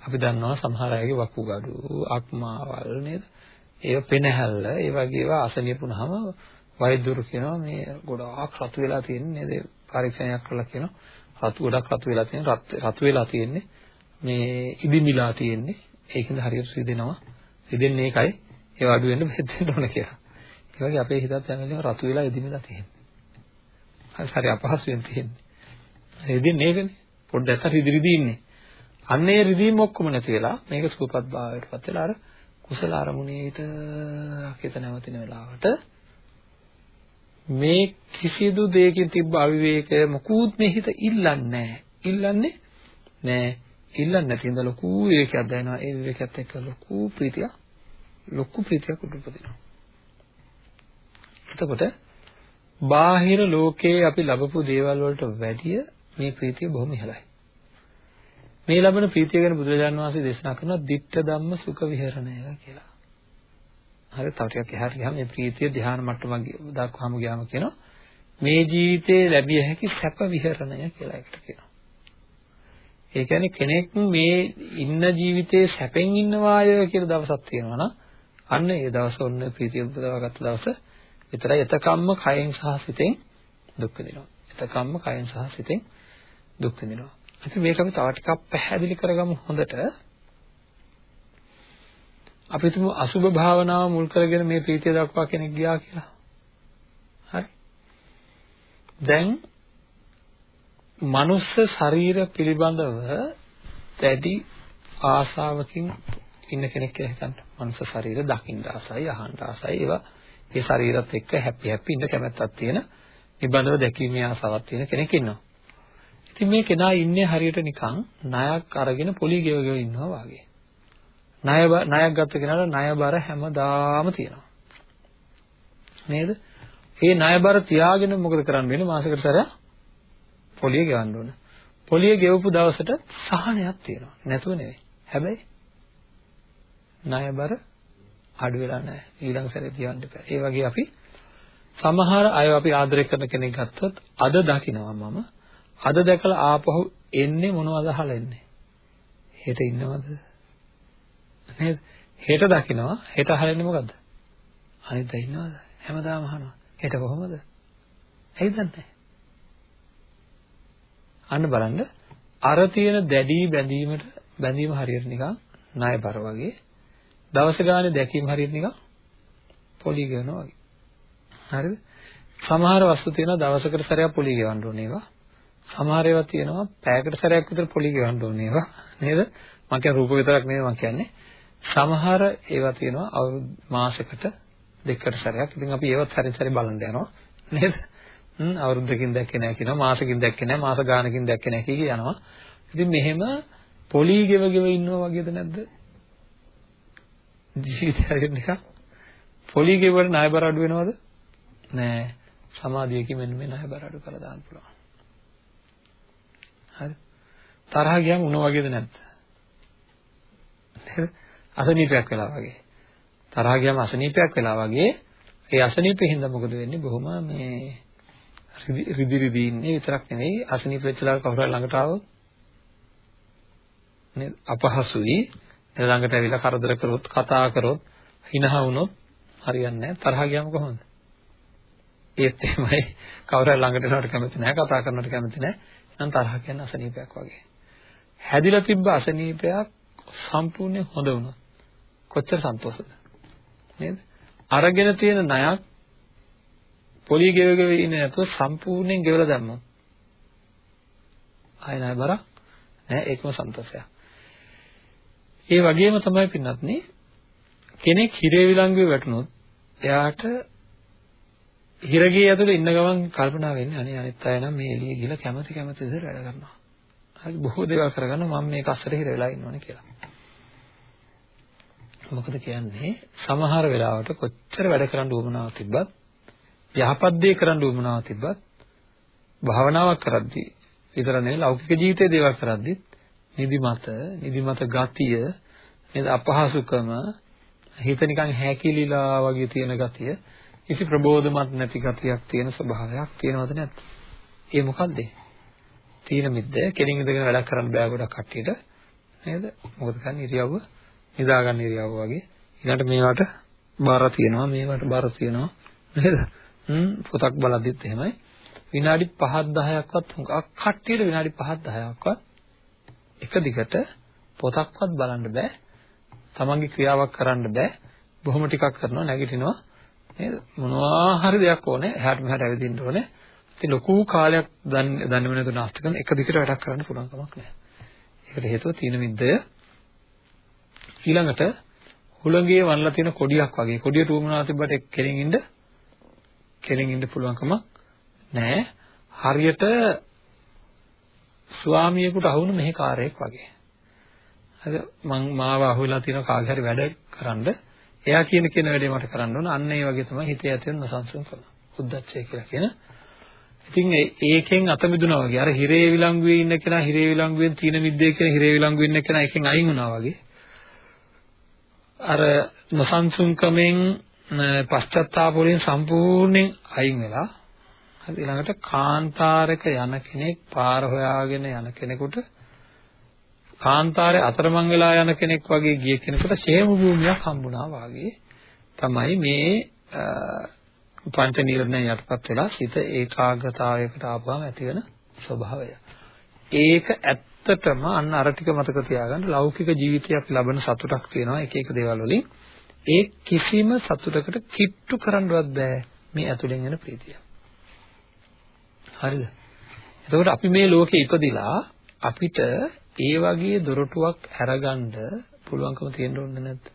අපි දන්නවා සමහර අයගේ වකුගඩු, අක්මාවල් නේද? ඒව පෙනහැල්ල, ඒ වගේ ඒවා අසනීප වුණාම වෛද්‍යවරු කියනවා මේ ගොඩාක් රතු වෙලා තියෙන්නේ නේද? පරීක්ෂණයක් කරලා කියනවා රතු ගොඩක් රතු වෙලා තියෙන රතු වෙලා තියෙන්නේ මේ ඉදිමිලා තියෙන්නේ ඒකින්ද හරියට රිදෙනවා රිදෙන්නේ ඒකයි ඒ අඩු වෙන්න බෙහෙත් දෙන්න ඕන කියලා. ඒ වගේ අපේ හිතත් යන වෙලාව රතු වෙලා ඉදිමිලා තියෙන්නේ. හරි හරි අපහසුයෙන් තියෙන්නේ. රිදෙන්නේ ඒකනේ. පොඩ්ඩක් අත රිදි රිදි ඉන්නේ. අන්න ඒ රිදීම ඔක්කොම නැති වෙලා මේක සුවපත් භාවයටපත් වෙලා අර කුසල අරමුණේ විතරක් හිත නැවතින වෙලාවට මේ කිසිදු දෙයකින් තිබ්බ අවිවේකය මොකුත් මේ හිත ඉල්ලන්නේ නැහැ. ඉල්ලන්නේ නැහැ. ඉල්ලන්නේ නැති ඉඳ ලොකු විවේකයක් දැනෙනවා. ඒ විවේකයත් එක්ක ලොකු ප්‍රීතිය ලොකු ප්‍රීතියක් උඩුපදිනවා. එතකොට බාහිර ලෝකයේ අපි ලබපු දේවල් වලට වැඩිය මේ ප්‍රීතිය බොහොම ඉහළයි. මේ ලබන ප්‍රීතිය ගැන බුදුරජාණන් වහන්සේ දේශනා කරනවා ditta ධම්ම සුඛ විහරණය කියලා. හරි තව ටිකක් එහාට ගියාම මේ ප්‍රීතිය ධ්‍යාන මට්ටමක් දක්වාම ගියාම කියනවා මේ ජීවිතේ ලැබිය හැකි සැප විහරණය කියලා එකට කියනවා. ඒ කියන්නේ කෙනෙක් මේ ඉන්න ජීවිතේ සැපෙන් ඉන්නවාය කියලා දවසක් තියෙනවා නම් අන්න ඒ දවස ඔන්න ප්‍රීතිය උපදවාගත්ත දවස විතරයි එතකම්ම කයෙන් සහ සිතෙන් දුක් විඳිනවා. එතකම්ම කයෙන් සහ සිතෙන් දුක් විඳිනවා. ඉතින් මේක අපි තව ටිකක් පැහැදිලි කරගමු හොඳට. අපි තුමු අසුභ භාවනාව මුල් කරගෙන මේ ප්‍රීතිය දක්වා කෙනෙක් ගියා කියලා. හරි. දැන් මනුස්ස ශරීර පිළිබඳව දැඩි ආසාවකින් ඉන්න කෙනෙක් කියලා හිතන්න. මනුස්ස ශරීර දකින්න ආසයි, අහන්න ආසයි, ඒවා ඒ ශරීරත් එක්ක හැපි හැපි ඉන්න කැමැත්තක් තියෙන, නිබඳව දැකීමේ ආසාවක් තියෙන කෙනෙක් ඉන්නවා. ඉතින් මේ කෙනා ඉන්නේ හරියට නිකන් ණයක් අරගෙන පොලි ගෙව ගෙව ඉන්නවා වගේ. ණය ණයක් ගත්ත කෙනාට ණය බර හැමදාම තියෙනවා. නේද? මේ ණය බර තියාගෙන මොකද කරන්න වෙන්නේ මාසෙකට සැරයක් පොලිය ගෙවන්න ඕන. පොලිය ගෙවපු දවසට සහනයක් තියෙනවා. නැතුව නෙවෙයි. හැබැයි ණය බර අඩු වෙලා නැහැ. ඊළඟ සැරේ තියන්න බෑ. ඒ වගේ අපි සමහර අය අපි ආදරය කරන කෙනෙක් ගත්තොත් අද දකිනවා මම අද දැකලා ආපහු එන්නේ මොනවද අහලා එන්නේ? හෙට ඉන්නවද? නේද? හෙට දකිනවා හෙට අහලා එන්නේ මොකද්ද? අනිද්දා ඉන්නවද? හැමදාම අහනවා. හෙට කොහමද? ඇයි දන්නේ? අන්න බලන්න අර තියෙන දැඩි බැඳීමට බැඳීම හරියට නිකන් ණයබර වගේ දවස ගානේ දැකීම හරියට නිකන් පොලි ගෙවනවා වගේ. හරිද? සමහර වස්තු තියෙනවා දවසකට සැරයක් පොලි ගෙවන්න ඕනේ ඒවා. සමහර ඒවා තියෙනවා පැයකට සැරයක් විතර පොලි ගෙවන්න ඕනේ ඒවා. නේද? මම කියන්නේ රූප විතරක් නෙවෙයි මම කියන්නේ. සමහර ඒවා තියෙනවා අවුරුදු මාසයකට දෙකකට සැරයක්. ඉතින් අපි ඒවත් සැරින් සැරේ බලන්න යනවා. නේද? හ්ම් අවුරුද්දකින් දැක්කේ නැහැ කියනවා මාසකින් දැක්කේ නැහැ මාස ගානකින් දැක්කේ නැහැ කිය යනවා. ඉතින් මෙහෙම පොලි ගෙව ගෙව ඉන්නවා වගේද නැද්ද? ජීවිතය නිකන් පොලි ගෙවල ණයබර අඩු වෙනවද? නෑ. සමාධියකින් මෙන්න මේ ණයබර අඩු කරලා දාන්න පුළුවන්. හරි. තරහ ගියම උණ වගේද නැද්ද? නේද? අසනීපයක් වෙලා වගේ. තරහ ගියම අසනීපයක් වෙලා වගේ ඒ අසනීපෙ හින්දා මොකද වෙන්නේ? බොහොම මේ රිදි රිදි ඉන්නේ විතරක් නෙවෙයි අසනීප වෙච්චලා කවුරු හරි ළඟට ආවොත් නේද? අපහසුයි. ළඟට ඇවිල්ලා කරදර කරොත්, කතා කරොත්, හිනහ වුණොත් හරියන්නේ නැහැ. තරහ ගියම කොහොමද? ඒත් එහෙමයි කවුරු හරි ළඟට එනවට කැමති නැහැ, කතා කරනවට කැමති නැහැ. එහෙනම් තරහ කියන්නේ අසනීපයක් වගේ. හැදිලා තිබ්බ අසනීපයක් සම්පූර්ණයෙන් හොඳ වුණා. කොච්චර සන්තෝෂද? නේද? අරගෙන තියෙන ණයක් පොලි ගෙව ගෙව ඉන්නේ නැතුව සම්පූර්ණයෙන් ගෙවලා දැම්මොත් ආය ණය බර නෑ ඒකම සන්තෝෂයක්. ඒ වගේම තමයි පින්නත්නේ කෙනෙක් හිරේ විලංගුවේ වැටුනොත් එයාට හිරගේ ඇතුලේ ඉන්න ගමන් කල්පනා වෙන්නේ අනේ අනිත් අය නම් මේ එළිය ගිහලා කැමති කැමති විදිහට වැඩ කරනවා. හරි බොහෝ දේවල් කරගන්න මම මේක අස්සට හිර වෙලා ඉන්නවනේ කියලා. මොකද කියන්නේ සමහර වෙලාවට කොච්චර වැඩ කරන්න උවමනාවක් තිබ්බත් යහපත් දේ කරන්න උවමනාවක් තිබ්බත් භාවනාවක් කරද්දී විතර නෙවෙයි ලෞකික ජීවිතයේ දේවල් කරද්දිත් නිදිමත නිදිමත ගතිය නේද අපහසුකම හිත නිකන් හැකිලිලා වගේ තියෙන ගතිය කිසි ප්‍රබෝධමත් නැති ගතියක් තියෙන ස්වභාවයක් තියෙනවද නැද්ද? ඒ මොකද්ද? තීන මිද්ද කෙලින් ඉඳගෙන වැඩක් කරන්න බෑ ගොඩක් කට්ටියට නේද? මොකද කරන්නේ ඉරියව්ව නිදා ගන්න ඉරියව්ව වගේ. ඊළඟට මේවට බාර තියෙනවා මේවට බාර තියෙනවා නේද? හ්ම් පොතක් බලද්දිත් එහෙමයි. විනාඩි 5ක් 10ක්වත් හුඟක් කට්ටියට විනාඩි 5ක් 10ක්වත් එක දිගට පොතක්වත් බලන්න බෑ. තමන්ගේ ක්‍රියාවක් කරන්න බෑ. බොහොම ටිකක් කරනවා නැගිටිනවා නේද? මොනවා හරි දෙයක් ඕනේ. එහාට මෙහාට ඇවිදින්න ඕනේ. ඉතින් ලොකු කාලයක් දන්නේ දන්නේම නැතුව නාස්ති කරන එක දිගට වැඩක් කරන්න පුළුවන් කමක් නැහැ. ඒකට හේතුව තීන මිද්දය ඊළඟට හුළඟේ වන්නලා තියෙන කොඩියක් වගේ කොඩියට උවමනා තිබ්බට කෙලින් ඉන්න කෙලින් ඉන්න පුළුවන්කම නැහැ. හරියට ස්වාමියෙකුට අහුණු මෙහි කාර්යයක් වගේ. හරි මං මාව අහුවෙලා තියෙන කාගේ හරි වැඩ කරන්න එයා කියන කියන වැඩේ මට කරන්න ඕන. අන්න ඒ වගේ තමයි හිතේ ඇති වෙන නොසන්සුන්කම. උද්දච්චය කියලා කියන ඉතින් ඒකෙන් අත මිදුණා වගේ අර හිරේ විලංගුවේ ඉන්න කෙනා හිරේ විලංගුවෙන් තීන මිද්දේ කියන හිරේ විලංගුවේ ඉන්න කෙනා එකෙන් අයින් වුණා වගේ අර නොසන්සුන්කමෙන් පශ්චත්තාප වලින් සම්පූර්ණයෙන් අයින් වෙලා හරි ඊළඟට කාන්තාරයක යන කෙනෙක් පාර හොයාගෙන යන කෙනෙකුට කාන්තාරේ අතරමං වෙලා යන කෙනෙක් වගේ ගිය කෙනෙකුට ෂේම භූමියක් හම්බුණා වාගේ තමයි මේ පංච නිර්ණය යටපත් වෙලා සිත ඒකාග්‍රතාවයකට ආපුවම ඇතිවෙන ස්වභාවය. ඒක ඇත්තටම අන්න අර ටික මතක තියාගන්න ලෞකික ජීවිතයක් ලබන සතුටක් තියෙනවා එක එක දේවල් වලින්. ඒ කිසිම සතුටකට කිට්ටු කරන්නවත් බෑ මේ ඇතුලෙන් එන ප්‍රීතිය. හරිද? එතකොට අපි මේ ලෝකේ ඉපදිලා අපිට ඒ වගේ දොරටුවක් අරගන්න පුළුවන්කම තියෙන්න ඕනේ නැද්ද?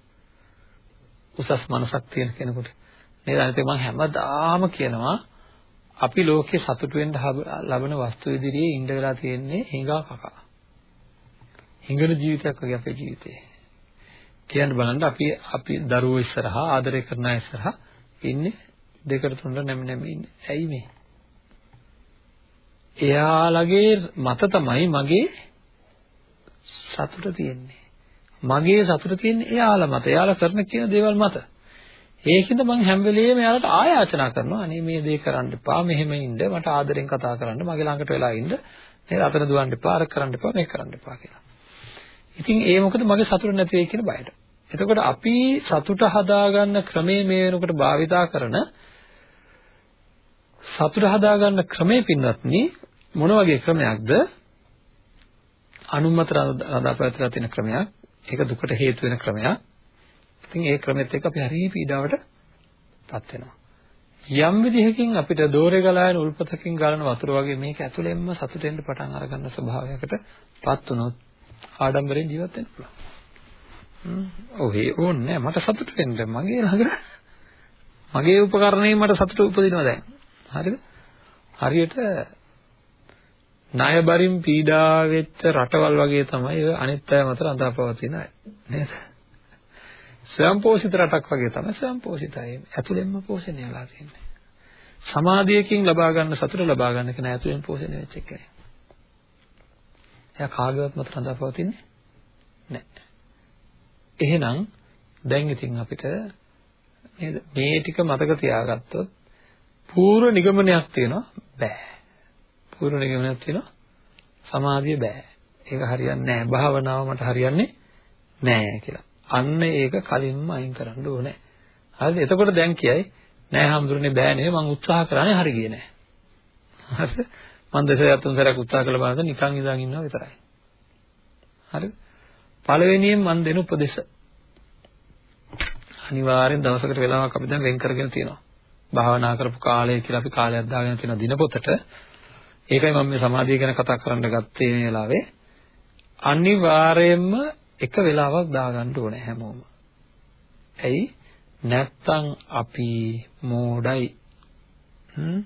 උසස් මනසක් තියෙන කෙනෙකුට. නේද? අනිත් මම හැමදාම කියනවා අපි ලෝකේ සතුට වෙන්න ලබන වස්තු ඉදිරියේ ඉඳ වෙලා තියෙන්නේ හිඟා කකා. හිඟන ජීවිතයක් වගේ අපේ ජීවිතේ. කියන්න බලන්න අපි අපි දරුවෝ ඉස්සරහා ආදරය කරන අය ඉස්සරහා ඉන්නේ දෙකට තුනට නැමි නැමි ඉන්නේ. ඇයි මේ? එයාලගේ මත තමයි මගේ සතුට තියෙන්නේ. මගේ සතුට තියෙන්නේ එයාලා මත. එයාලා කරන කියන දේවල් මත. ඒකින්ද මම හැම වෙලෙම එයාලට ආයාචනා කරනවා. අනේ මේ දේ කරන්න එපා. මෙහෙම ඉන්න. මට ආදරෙන් කතා කරන්න. මගේ ළඟට වෙලා ඉන්න. නේද? අතන දුවන්න එපා. අර කරන්න එපා. මේක කරන්න එපා කියලා. ඉතින් ඒ මොකද මගේ සතුට නැති වෙයි කියන බයට. එතකොට අපි සතුට හදාගන්න ක්‍රමයේ මේ වෙනකොට භාවිතා කරන සතුට හදාගන්න ක්‍රමේ පින්වත්නි මොන වගේ ක්‍රමයක්ද? අනුමත රඳාපවතිලා තියෙන ක්‍රමයක්. ඒක දුකට හේතු වෙන ක්‍රමයක්. ඉතින් ඒ ක්‍රමෙත් එක්ක අපි හරිය පීඩාවටපත් වෙනවා. යම් විදිහකින් අපිට දෝරේ ගලා යන උල්පතකින් ගලන වතුර වගේ මේක ඇතුළෙන්ම සතුටෙන් පටන් අරගන්න ස්වභාවයකටපත් වුණොත් ආඩම්බරෙන් ජීවත් වෙන්න පුළුවන්. හ්ම්. ඔව් ඒ ඕනේ මට සතුට වෙන්න මගේ ළඟ මගේ උපකරණයෙන් මට සතුට උපදිනවා දැන්. හරිද? හරියට ණය බරින් පීඩා වෙච්ච රටවල් වගේ තමයි ඔය අනිත් අය මත රඳාපවතින අය නේද? ස්වයංපෝෂිත රටක් වගේ තමයි ස්වයංපෝෂිතයි. ඇතුළෙන්ම පෝෂණය වෙලා තියෙන්නේ. සමාධියකින් ලබා ගන්න සතුට ලබා ගන්න කෙනා ඇතුළෙන් පෝෂණය වෙච්ච කෙනෙක්. එයා කාගේවත් මත රඳාපවතින්නේ නැහැ. එහෙනම් දැන් ඉතින් අපිට නේද මේ ටික මතක තියාගත්තොත් පූර්ව නිගමනයක් තියෙනවා බෑ. පූර්ව නිගමනයක් තියෙනවා සමාධිය බෑ. ඒක හරියන්නේ නැහැ. භාවනාව මට හරියන්නේ නැහැ කියලා. අන්න ඒක කලින්ම අයින් කරන්න ඕනේ. හරිද? එතකොට දැන් කියයි නෑ හම්දුරනේ බෑ නේ මං උත්සාහ කරන්නේ හරි ගියේ නෑ. හරිද? මං දෙසරයක් තුන් සැරයක් උත්සාහ කළා බලන්න නිකන් ඉඳන් ඉන්නවා විතරයි. හරිද? පළවෙනියෙන් මං දෙන උපදේශ අනිවාර්යෙන් දවසකට වෙලාවක් අපි දැන් වෙන් කරගෙන තියෙනවා. භාවනා කරපු කාලය කියලා අපි කාලයක් දාගෙන තියෙන දිනපොතට ඒකයි මම මේ සමාධිය ගැන කතා කරන්න ගත්තේ මේ වෙලාවේ. අනිවාර්යයෙන්ම එක වෙලාවක් දාගන්න ඕනේ හැමෝම. ඇයි? නැත්තම් අපි මෝඩයි. හ්ම්.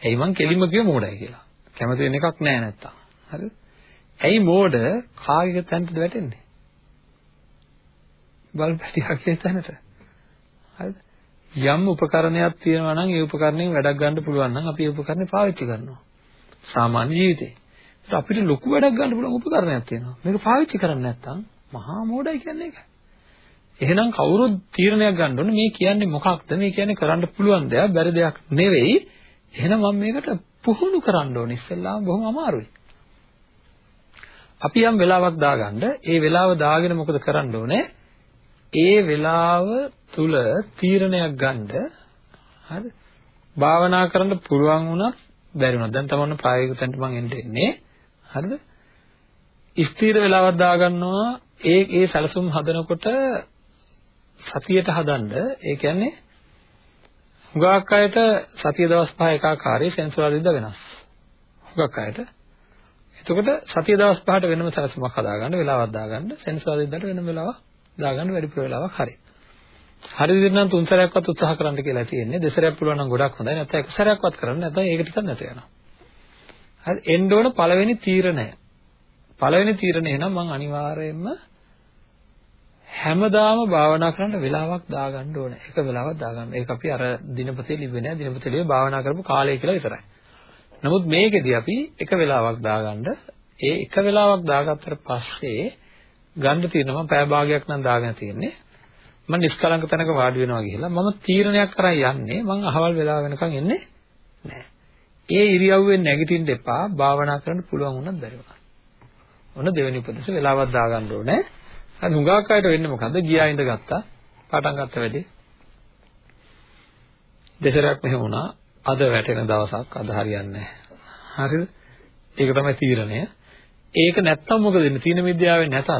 ඇයි මං කෙලින්ම කිව්ව මෝඩයි කියලා. කැමති වෙන එකක් නෑ නැත්තම්. හරිද? ඇයි මෝඩ කාගේ තැනටද වැටෙන්නේ? බල්පැටියගේ තැනට. හරිද? යම් උපකරණයක් තියෙනවා නම් ඒ උපකරණයෙන් වැඩක් ගන්න පුළුවන් නම් අපි ඒ උපකරණේ පාවිච්චි කරනවා. සාමාන්‍ය ජීවිතේ. ඒත් අපිට ලොකු වැඩක් ගන්න පුළුවන් උපකරණයක් තියෙනවා. මේක පාවිච්චි කරන්නේ නැත්නම් මහා මෝඩයි කියන්නේ ඒක. එහෙනම් කවුරුත් තීරණයක් ගන්න ඕනේ මේ කියන්නේ මොකක්ද? මේ කියන්නේ කරන්න පුළුවන් දෙයක්, බැරි දෙයක් නෙවෙයි. එහෙනම් මම මේකට පුහුණු කරන්න ඕනේ. ඉස්සෙල්ලාම බොහොම අමාරුයි. අපි යම් වෙලාවක් දාගන්න, ඒ වෙලාව දාගෙන මොකද කරන්න ඕනේ? ඒ වෙලාව තුල තීරණයක් ගන්න හරි භාවනා කරන්න පුළුවන් වුණත් බැරි වුණා. දැන් තමන්න ප්‍රායෝගික තැනට මම එන්න එන්නේ. හරිද? ස්ථීර වෙලාවක් දාගන්නවා. ඒ ඒ සැලසුම් හදනකොට සතියට හදන්න. ඒ කියන්නේ හුඟක් අයට සතිය දවස් පහ එකාකාරී සෙන්සුරාදින්ද වෙනස්. හුඟක් අයට. එතකොට සතිය දවස් පහට වෙනම සැලසුමක් හදාගන්න වෙලාවක් දාගන්න සෙන්සුරාදින්දට වෙනම වෙලාවක් දාගන්න වැඩිපුර වෙලාවක් හරි. හරි විදිහට නම් තුන් සැරයක්වත් උත්සාහ කරන්න කියලා තියෙන්නේ. දෙසරයක් පුළුවන් නම් ගොඩක් හොඳයි. නැත්නම් එක සැරයක්වත් කරන්න නැත්නම් ඒක ටිකක් නැත යනවා. හරි එන්න ඕන පළවෙනි තීරණය. පළවෙනි තීරණය නම් මම අනිවාර්යයෙන්ම හැමදාම භාවනා කරන්න වෙලාවක් දාගන්න ඕනේ. එක වෙලාවක් දාගන්න. ඒක අපි අර දිනපතේ ලිව්වේ නෑ. දිනපතේ ලිව්වේ භාවනා කරපු කාලය කියලා විතරයි. නමුත් මේකෙදී අපි එක වෙලාවක් දාගන්න ඒ එක වෙලාවක් දාගත්තට පස්සේ ගන්න තියෙනවා පැය භාගයක් නම් දාගෙන තියෙන්නේ මම නිස්කලංක තැනක වාඩි වෙනවා කියලා මම තීරණයක් කරන් යන්නේ මම අහවල් වෙලාව වෙනකන් එන්නේ නැහැ. ඒ ඉරියව්වෙන් නැගිටින්න එපා භාවනා කරන්න පුළුවන් වුණත් බැරි වුණා. ඔන්න දෙවෙනි උපදේශ වෙලාවක් දාගන්න ඕනේ. හරි හුඟක් අයට වෙන්නේ මොකද්ද? ගියා ඉඳ ගත්තා. පටන් ගත්ත වැඩේ. දෙසරක් මෙහෙම වුණා. අද වැටෙන දවසක් අද හරියන්නේ නැහැ. හරිද? ඒක තමයි තීරණය. ඒක නැත්තම් මොකද වෙන්නේ? තීන විද්‍යාවෙන් නැතත්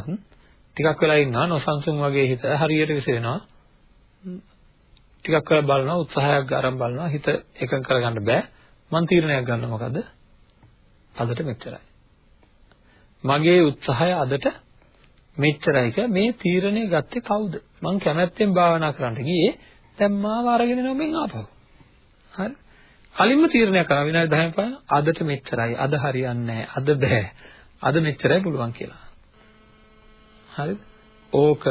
ටිකක් වෙලා ඉන්නවා නොසන්සුන් වගේ හිත හරියට විසිරෙනවා. ටිකක් වෙලා බලනවා උත්සාහයක් ගන්න බලනවා හිත එකඟ කරගන්න බෑ. මං තීරණයක් ගන්න මොකද? අදට මෙච්චරයි. මගේ උත්සාහය අදට මෙච්චරයි කියලා මේ තීරණය ගත්තේ කවුද? මං කැමැත්තෙන් භාවනා කරන්න ගියේ දැන් මාව අරගෙන එනවා මෙන් ආපහු. හරි? කලින්ම තීරණයක් කරා විනාඩි 10න් පාන අදට මෙච්චරයි. අද හරියන්නේ අද බෑ. අද මෙච්චරයි පුළුවන් කියලා. හරිද? ඕක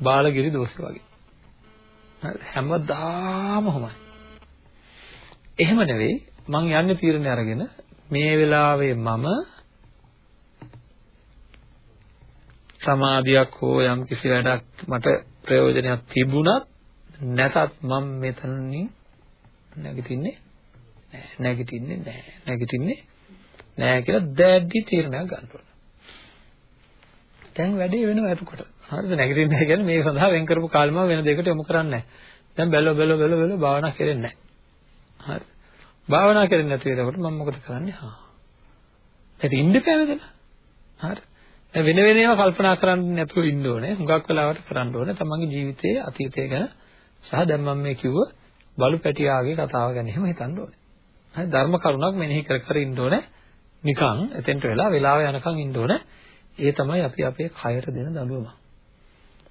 බාලගිරි දෝෂය වගේ. හරි හැමදාම හොමයි. එහෙම නෙවෙයි මං යන්නේ තීරණය අරගෙන මේ වෙලාවේ මම සමාධියක් හෝ යම් කිසි වැඩක් මට ප්‍රයෝජනයක් තිබුණත් නැතත් මම මෙතනින් නැගිටින්නේ නැහැ නැගිටින්නේ නැහැ නැගිටින්නේ නැහැ කියලා දැඩි තීරණයක් ගන්න ඕන. දැන් වැඩේ වෙනවා එතකොට. හරිද නැගිටින්නේ නැහැ කියන්නේ මේ සඳහා වෙන් කරපු කාලෙම වෙන දෙයකට යොමු කරන්නේ නැහැ. දැන් බැලුව බැලුව බැලුව බැලුව භාවනා කරන්නේ නැහැ. හරි. භාවනා කරන්නේ නැති වෙනකොට මම මොකද කරන්නේ? හා. ඒක ඉන්න බෑ නේද? හරි. වෙන වෙන ඒවා කල්පනා කරන්නේ නැතුව ඉන්න ඕනේ. හුඟක් වෙලාවට කරන්න ඕනේ තමන්ගේ ජීවිතයේ අතීතය ගැන සහ දැන් මම මේ කිව්ව බලු පැටියාගේ කතාව ගැන එහෙම හිතන්න ඕනේ. හරි ධර්ම කරුණක් මෙනෙහි කර කර ඉන්න ඕනේ. නිකන් එතෙන්ට වෙලා වෙලාව යනකම් ඉන්න ඕනේ. ඒ තමයි අපි අපේ කයට දෙන දඬුවම.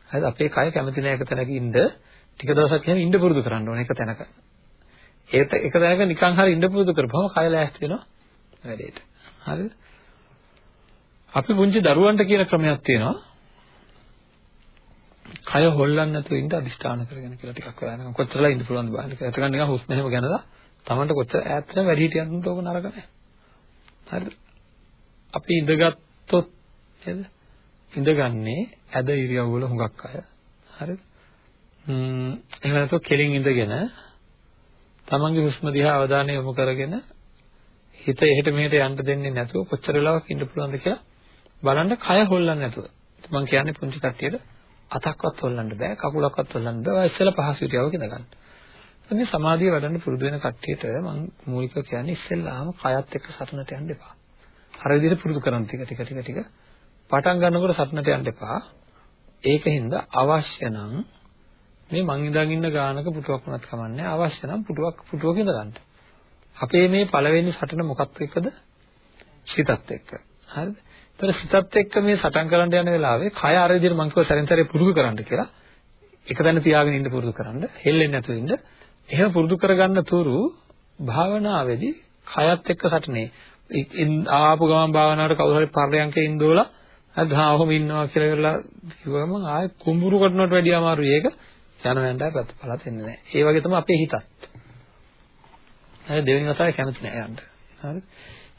හරිද? අපේ කය කැමති නැහැ එක තැනක ඉන්න. ටික දවසක් එහෙම ඉන්න පුරුදු කරන්න ඕනේ එක තැනක. ඒත් එක තැනක නිකන් හරි ඉන්න පුරුදු කරපුවම කය ලෑස්ති වෙනවා වැඩේට. හරිද? අපි පුංචි දරුවන්ට කියන ක්‍රමයක් තියෙනවා. කය හොල්ලන්නේ නැතුව ඉන්න අදිෂ්ඨාන කරගෙන කියලා ටිකක් වෙලා යනකම් කොච්චරලා ඉන්න පුළුවන්ද බලන්න කියලා. එතකන් නිකන් හුස්ම එහෙම ගන්නලා Tamanට කොච්චර ඈතට වැඩි හිටියත් උක නරක නැහැ. හරිද? අපි ඉඳගත්තොත් නේද? ඉඳගන්නේ ඇද ඉරියව් වල හුඟක් අය. හරිද? ම්ම් එහෙම නැත්නම් කෙලින් ඉඳගෙන තමන්ගේ හුස්ම දිහා අවධානය යොමු කරගෙන හිත එහෙට මෙහෙට යන්න දෙන්නේ නැතුව කොච්චර වෙලාවක් ඉන්න පුළුවන්ද කියලා බලන්න කය හොල්ලන්නේ නැතුව. මම කියන්නේ පුංචි කට්ටියට අතක්වත් හොල්ලන්න බෑ, කකුලක්වත් හොල්ලන්න බෑ. ඔය ඉස්සෙල්ලා පහසු ඉරියව්වක ඉඳ ගන්න. මේ සමාධිය වඩන්න පුරුදු වෙන කට්ටියට මම මූලික කියන්නේ ඉස්සෙල්ලාම කයත් එක්ක සටනට යන්න එපා. අර විදිහට පුරුදු කරන් ටික ටික ටික ටික පටන් ගන්නකොට සටනට යන්න එපා. ඒකින්ද අවශ්‍ය නම් මේ මං ඉඳන් ඉන්න ගානක පුටුවක් වුණත් කමන්නේ අවශ්‍ය නම් පුටුවක් පුටුවක ඉඳ ගන්න. අපේ මේ පළවෙනි සටන මොකක්ද එක්කද? සිතත් එක්ක. හරිද? ඒතර සිතත් එක්ක මේ සටන් කරන්න යන වෙලාවේ කය අර විදිහට මං කිව්වා සැරෙන් සැරේ පුරුදු කරන්න කියලා. එක තැන තියාගෙන ඉන්න පුරුදු කරන්න. හෙල්ලෙන්නේ නැතුව ඉන්න. එහෙම පුරුදු කරගන්න තුරු භාවනාවේදී කයත් එක්ක සටනේ ආපු ගමන් භාවනාවට කවුරු හරි පරයන්කේ ඉඳෝලා අද හාවම ඉන්නවා කියලා කරලා කිව්වම ආයෙ කුඹුරු කොටනට වැඩිය අමාරුයි ඒක යන වෙන්දා ප්‍රතිඵලත් එන්නේ නැහැ. ඒ වගේ තමයි අපේ හිතත්. හරි දෙවෙනි වතාවේ කැමති නැහැ යන්න. හරි.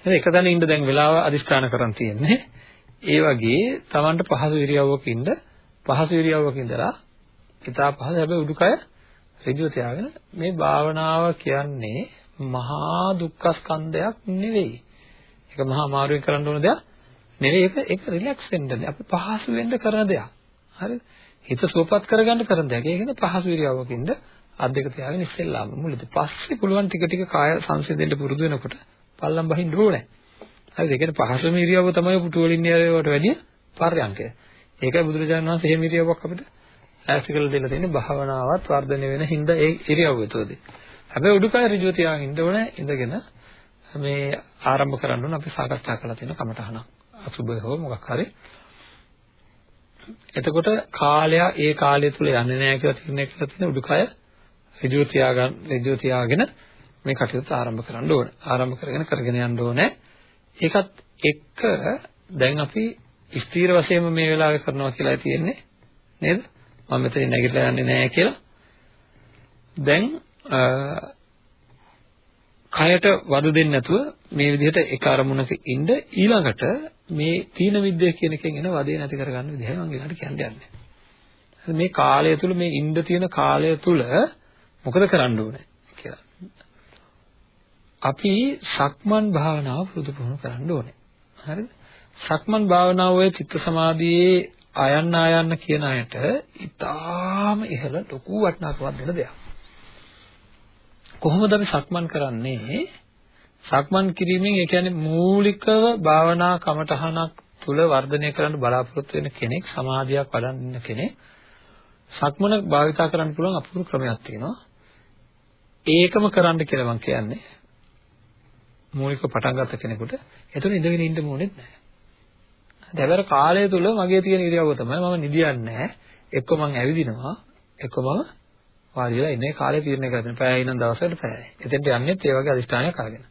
එහෙනම් එක තැන ඉන්න දැන් වෙලාව අදිස්ථාන කරන් තියෙන්නේ. ඒ වගේ Tamanට පහසු ඉරියව්වක ඉන්න පහසු ඉරියව්වක ඉඳලා හිතා පහසු හැබැයි උඩුකය ඍජුව තියාගෙන මේ භාවනාව කියන්නේ මහා දුක්ඛ ස්කන්ධයක් නෙවෙයි. ඒක මහා අමාරුවෙන් කරන්න ඕන දෙයක් නෙවෙයි. ඒක ඒක රිලැක්ස් වෙන්න අපි පහසු වෙන්න කරන දෙයක්. හරිද? හිත සුවපත් කරගන්න කරන දෙයක්. ඒක නේ පහසු ඉරියව්වක ඉන්න අත් දෙක තියාගෙන ඉස්සෙල්ලාම මුලදී. පස්සේ පුළුවන් ටික ටික කාය සංසිඳෙන්න පුරුදු වෙනකොට පල්ලම් බහින්න ඕනේ. හරිද? ඒ කියන්නේ පහසුම ඉරියව්ව තමයි පුටු වලින් ඉරියව්වට වැඩිය පර්යංකය. ඒකයි බුදුරජාණන් වහන්සේ එහෙම ඉරියව්වක් අපිට ඈත් කරලා දෙලා තියෙන්නේ භාවනාවත් වර්ධනය වෙන හින්දා ඒ ඉරියව්ව එතනදී. හැබැයි උඩුකය ඍජුව තියාගෙන ඉන්න ඕනේ ඉඳගෙන මේ ආරම්භ කරන්න ඕන අපි සාකච්ඡා කරලා තියෙන කමටහනක්. අසුබය හෝ මොකක් හරි. එතකොට කාලය ඒ කාලය තුල යන්නේ නැහැ කියලා තීරණය කරලා තියෙන උඩුකය ඍජුව තියාගන්න ඍජුව තියාගෙන මේ කටයුත්ත ආරම්භ කරන්න ඕන. ආරම්භ කරගෙන කරගෙන යන්න ඕනේ. ඒකත් එක්ක දැන් අපි ස්ථීර වශයෙන්ම මේ වෙලාවේ කරනවා කියලා තියෙන්නේ නේද? මම මෙතන නැගිටලා යන්නේ නැහැ කියලා. දැන් කයට වද දෙන්නේ නැතුව මේ විදිහට එක අරමුණක ඉන්න ඊළඟට මේ තීන විද්‍ය කියන එකෙන් එන වදේ නැති කරගන්න විදිහයි මම ඊළඟට කියන්න යන්නේ. මේ කාලය තුල මේ ඉන්න තියෙන කාලය තුල මොකද කරන්න ඕනේ කියලා. අපි සක්මන් භාවනාව පුරුදු පුහුණු කරන්න ඕනේ. හරිද? සක්මන් භාවනාව ඔය චිත්ත සමාධියේ ආයන්න ආයන්න කියන අයට ඊටාම ඉහළ ලොකු වටිනාකමක් දෙන දෙයක්. කොහොමද අපි සක්මන් කරන්නේ? සක්මන් කිරීමෙන් ඒ කියන්නේ මූලිකව භාවනා කමඨහනක් තුල වර්ධනය කරන්න බලාපොරොත්තු වෙන කෙනෙක් සමාධියක් වඩන්න කෙනෙක් සක්මන භාවිතා කරන්න පුළුවන් අපූර්ව ක්‍රමයක් තියෙනවා. ඒකම කරන්න කියලා මම කියන්නේ. මූලික පටන් ගත්ත කෙනෙකුට එතන ඉඳගෙන ඉන්න ඕනෙත් නැහැ. දැවර කාලය තුල මගේ තියෙන ඉරියව්ව තමයි මම නිදියන්නේ නැහැ. එක්ක මම ඇවිදිනවා, එක්ක මම වාඩි වෙලා ඉන්නේ කාලය තීරණය කරගෙන පැය ඉඳන් දවසකට පැයයි. එතෙන්ට යන්නෙත් ඒ වගේ අදිෂ්ඨානයක් අරගෙන.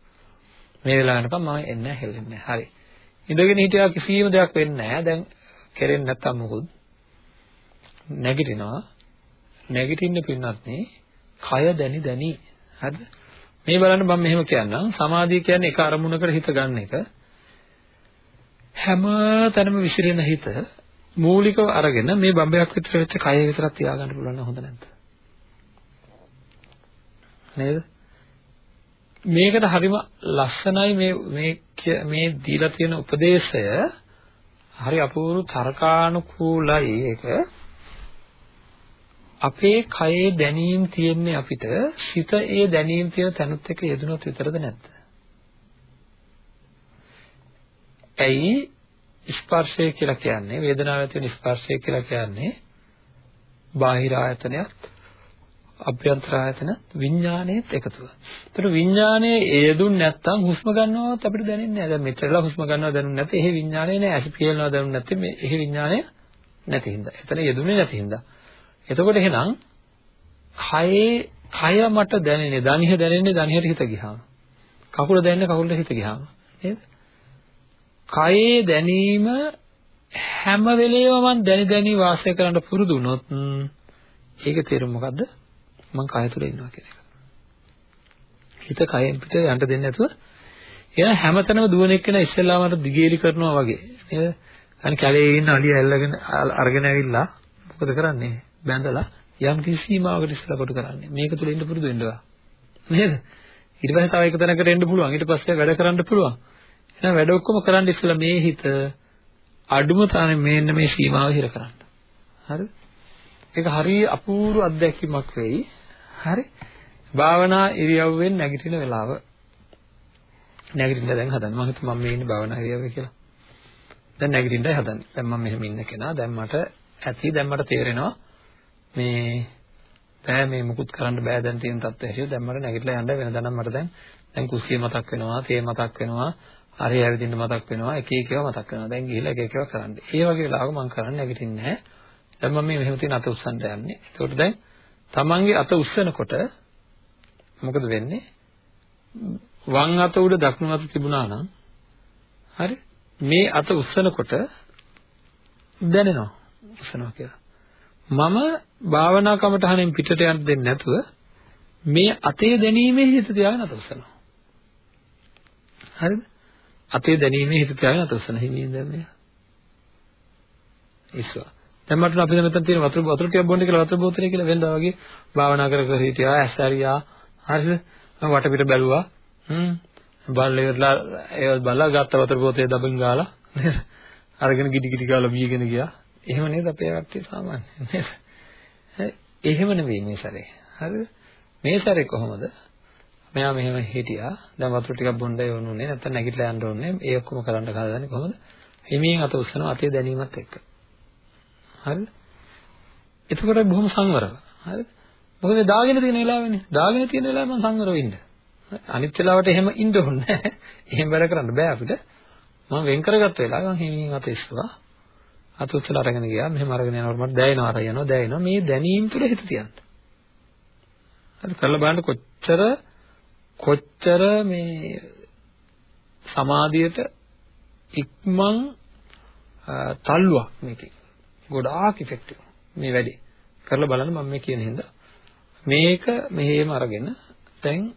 මේ වෙලාව වෙනකම් මම එන්නේ නැහැ, හෙල්ලෙන්නේ නැහැ. හරි. ඉඳගෙන හිටියා කිසිම දෙයක් වෙන්නේ නැහැ. දැන් කෙරෙන්නේ නැත්තම් මොකද? නැගිටිනවා. නැගිටින්න පින්නත් නේ කය දැනි දැනි. හරිද? මේ බලන්න මම මෙහෙම කියන්නම්. සමාධිය කියන්නේ එක අරමුණකට හිත ගන්න එක. හැම තැනම විසිරෙන හිත මූලිකව අරගෙන මේ බම්බයක් විතර වෙච්ච කය විතරක් තියාගන්න පුළුවන් නම් හොඳ නැද්ද? නේද? මේකට හරිම ලස්සනයි මේ මේ මේ දීලා තියෙන උපදේශය හරි අපූර්ව තර්කානුකූලයි ඒක අපේ කයේ දැනීම් තියෙන්නේ අපිට සිත ඒ දැනීම් තියෙන තැනුත් එක්ක යෙදුනොත් විතරද නැද්ද? ඇයි ස්පර්ශය කියලා කියන්නේ වේදනාව ඇති වෙන ස්පර්ශය කියලා කියන්නේ බාහිර ආයතනයක් අභ්‍යන්තර ආයතන විඥානයේත් එකතුව. ඒතර විඥානයේ යෙදුන් නැත්තම් හුස්ම ගන්නවත් අපිට දැනෙන්නේ නැහැ. දැන් මෙච්චරලා හුස්ම ගන්නවා දැනුනේ නැත්නම් එහෙ විඥානය නෑ. ඇසි පියනවා දැනුනේ නැත්නම් මේ එහෙ විඥානය නැති හින්දා. එතන යෙදුනේ නැති හින්දා. එතකොට එහෙනම් කයේ කය මට දැනෙන්නේ දණිහ දැනෙන්නේ දණිහට හිත ගියාම. කකුල දැනෙන්නේ කකුලට හිත ගියාම. නේද? කයේ දැනීම හැම වෙලේම මම දැනි දැනි වාසය කරන්න පුරුදු වුණොත් ඒක තේරුම මොකද්ද? මං කය තුල ඉන්නවා කියන එක. හිත කයෙන් පිට යන්න දෙන්නේ නැතුව එයා හැමතැනම දුවන එක්කන ඉස්සෙල්ලාම දිගේලි කරනවා වගේ නේද? අනිත් කැලේ ඉන්න අලිය ඇල්ලගෙන අරගෙන ඇවිල්ලා මොකද කරන්නේ? බැඳලා යම් කිසි සීමාවකට ඉස්සලා කොට කරන්නේ. මේක තුල ඉන්න පුරුදු වෙන්නවා. නේද? ඊට පස්සේ තව එක තැනකට එන්න පුළුවන්. ඊට පස්සේ වැඩ කරන්න පුළුවන්. එහෙනම් වැඩ ඔක්කොම කරන්න ඉස්සලා මේ හිත අඩුම තරමේ මේන්න මේ සීමාව හිර කරන්න. හරිද? ඒක හරිය අපූර්ව අත්දැකීමක් වෙයි. හරි? භාවනා ඉරියව්වෙන් නැගිටින වෙලාව. නැගිටින්න දැන් හදන්න. මම හිතුවා මම මේ ඉන්නේ භාවනා ඉරියව්වේ කියලා. දැන් නැගිටින්නයි හදන්නේ. දැන් මම මෙහෙම ඉන්න කෙනා. දැන් මට ඇති දැන් මට තේරෙනවා මේ බෑ මේ මුකුත් කරන්න බෑ දැන් තියෙන තත්ත්වය හැටියට දැන් මට නැගිටලා යන්න වෙනදා නම් මට දැන් දැන් කුස්සිය මතක් වෙනවා තේ මතක් වෙනවා හරි ඇවිදින්න මතක් වෙනවා එක එක ඒවා මතක් වෙනවා දැන් ගිහිල්ලා එක එක ඒවා කරන්න. ඒ වගේ වෙලාවක මම කරන්නේ නැගිටින්නේ නැහැ. දැන් මම මේ මෙහෙම තියෙන අත උස්සන්න යන්නේ. ඒකට දැන් තමන්ගේ අත උස්සනකොට මොකද වෙන්නේ? වම් අත උඩ දකුණු අත තිබුණා නම් හරි මේ අත උස්සනකොට දැනෙනවා උස්සනවා කියලා. මම භාවනා කමටහනෙන් පිටට යන්න දෙන්නේ නැතුව මේ අතේ දැනීමේ හිත තියාගෙන අත උස්සනවා. හරිද? අතේ දැනීමේ හිත තියාගෙන අත උස්සන හිමියෙන් දැන් මේ. ඉස්සුවා. දැන් මට අපි දැන් මෙතන තියෙන වතුර වතුර ටිකක් බොන්න කියලා වතුර බෝතලේ කියලා වෙනදා වගේ භාවනා කර කර හිටියා ඇස්සරියා හරිද? වටපිට බැලුවා. හ්ම්. බල්ලේ ඉවරලා ඒ බලලා ගත්ත වතුර බෝතලේ දබින් ගාලා නේද? අරගෙන ගිඩි ගිඩි ගාලා බීගෙන ගියා. එහෙම නේද අපේ කට්ටිය සාමාන්‍ය නේද? එහෙම නෙවෙයි මේ සැරේ. හරිද? මේ සැරේ කොහොමද? මෙයා මෙහෙම හිටියා. දැන් වතුර ටිකක් බොන්න යවනුනේ. නැත්තම් නැගිටලා යන්න ඕනේ. ඒ ඔක්කොම කරන්න හදන්නේ කොහොමද? හිමියෙන් අත උස්සනවා අතේ දැනීමත් එක්ක. හරිද? එතකොට බොහොම සංවරව. හරිද? මොකද දාගෙන තියෙන වෙලාවනේ. දාගෙන තියෙන වෙලාව මම සංවරව ඉන්න. අනිත් වෙලාවට එහෙම ඉන්න ඕනේ නැහැ. එහෙම වැඩ කරන්න බෑ අපිට. මම වෙන් කරගත්ත වෙලාව මම හිමියෙන් අත ඉස්සුවා. අත උස්සලා අරගෙන ගියා. මෙහෙම අරගෙන යනකොට මට දැනෙනවා අර යනවා දැනෙනවා. මේ දැනීම තුළ හිත තියන්න. හරි කරලා බලන්න කොච්චර කොච්චර මේ සමාධියට ඉක්මන් තල්ලුවක් මේකේ. ගොඩාක් ඉෆෙක්ටිව් මේ වැඩේ. කරලා බලන්න මම මේ කියන හින්දා මේක මෙහෙම අරගෙන දැන්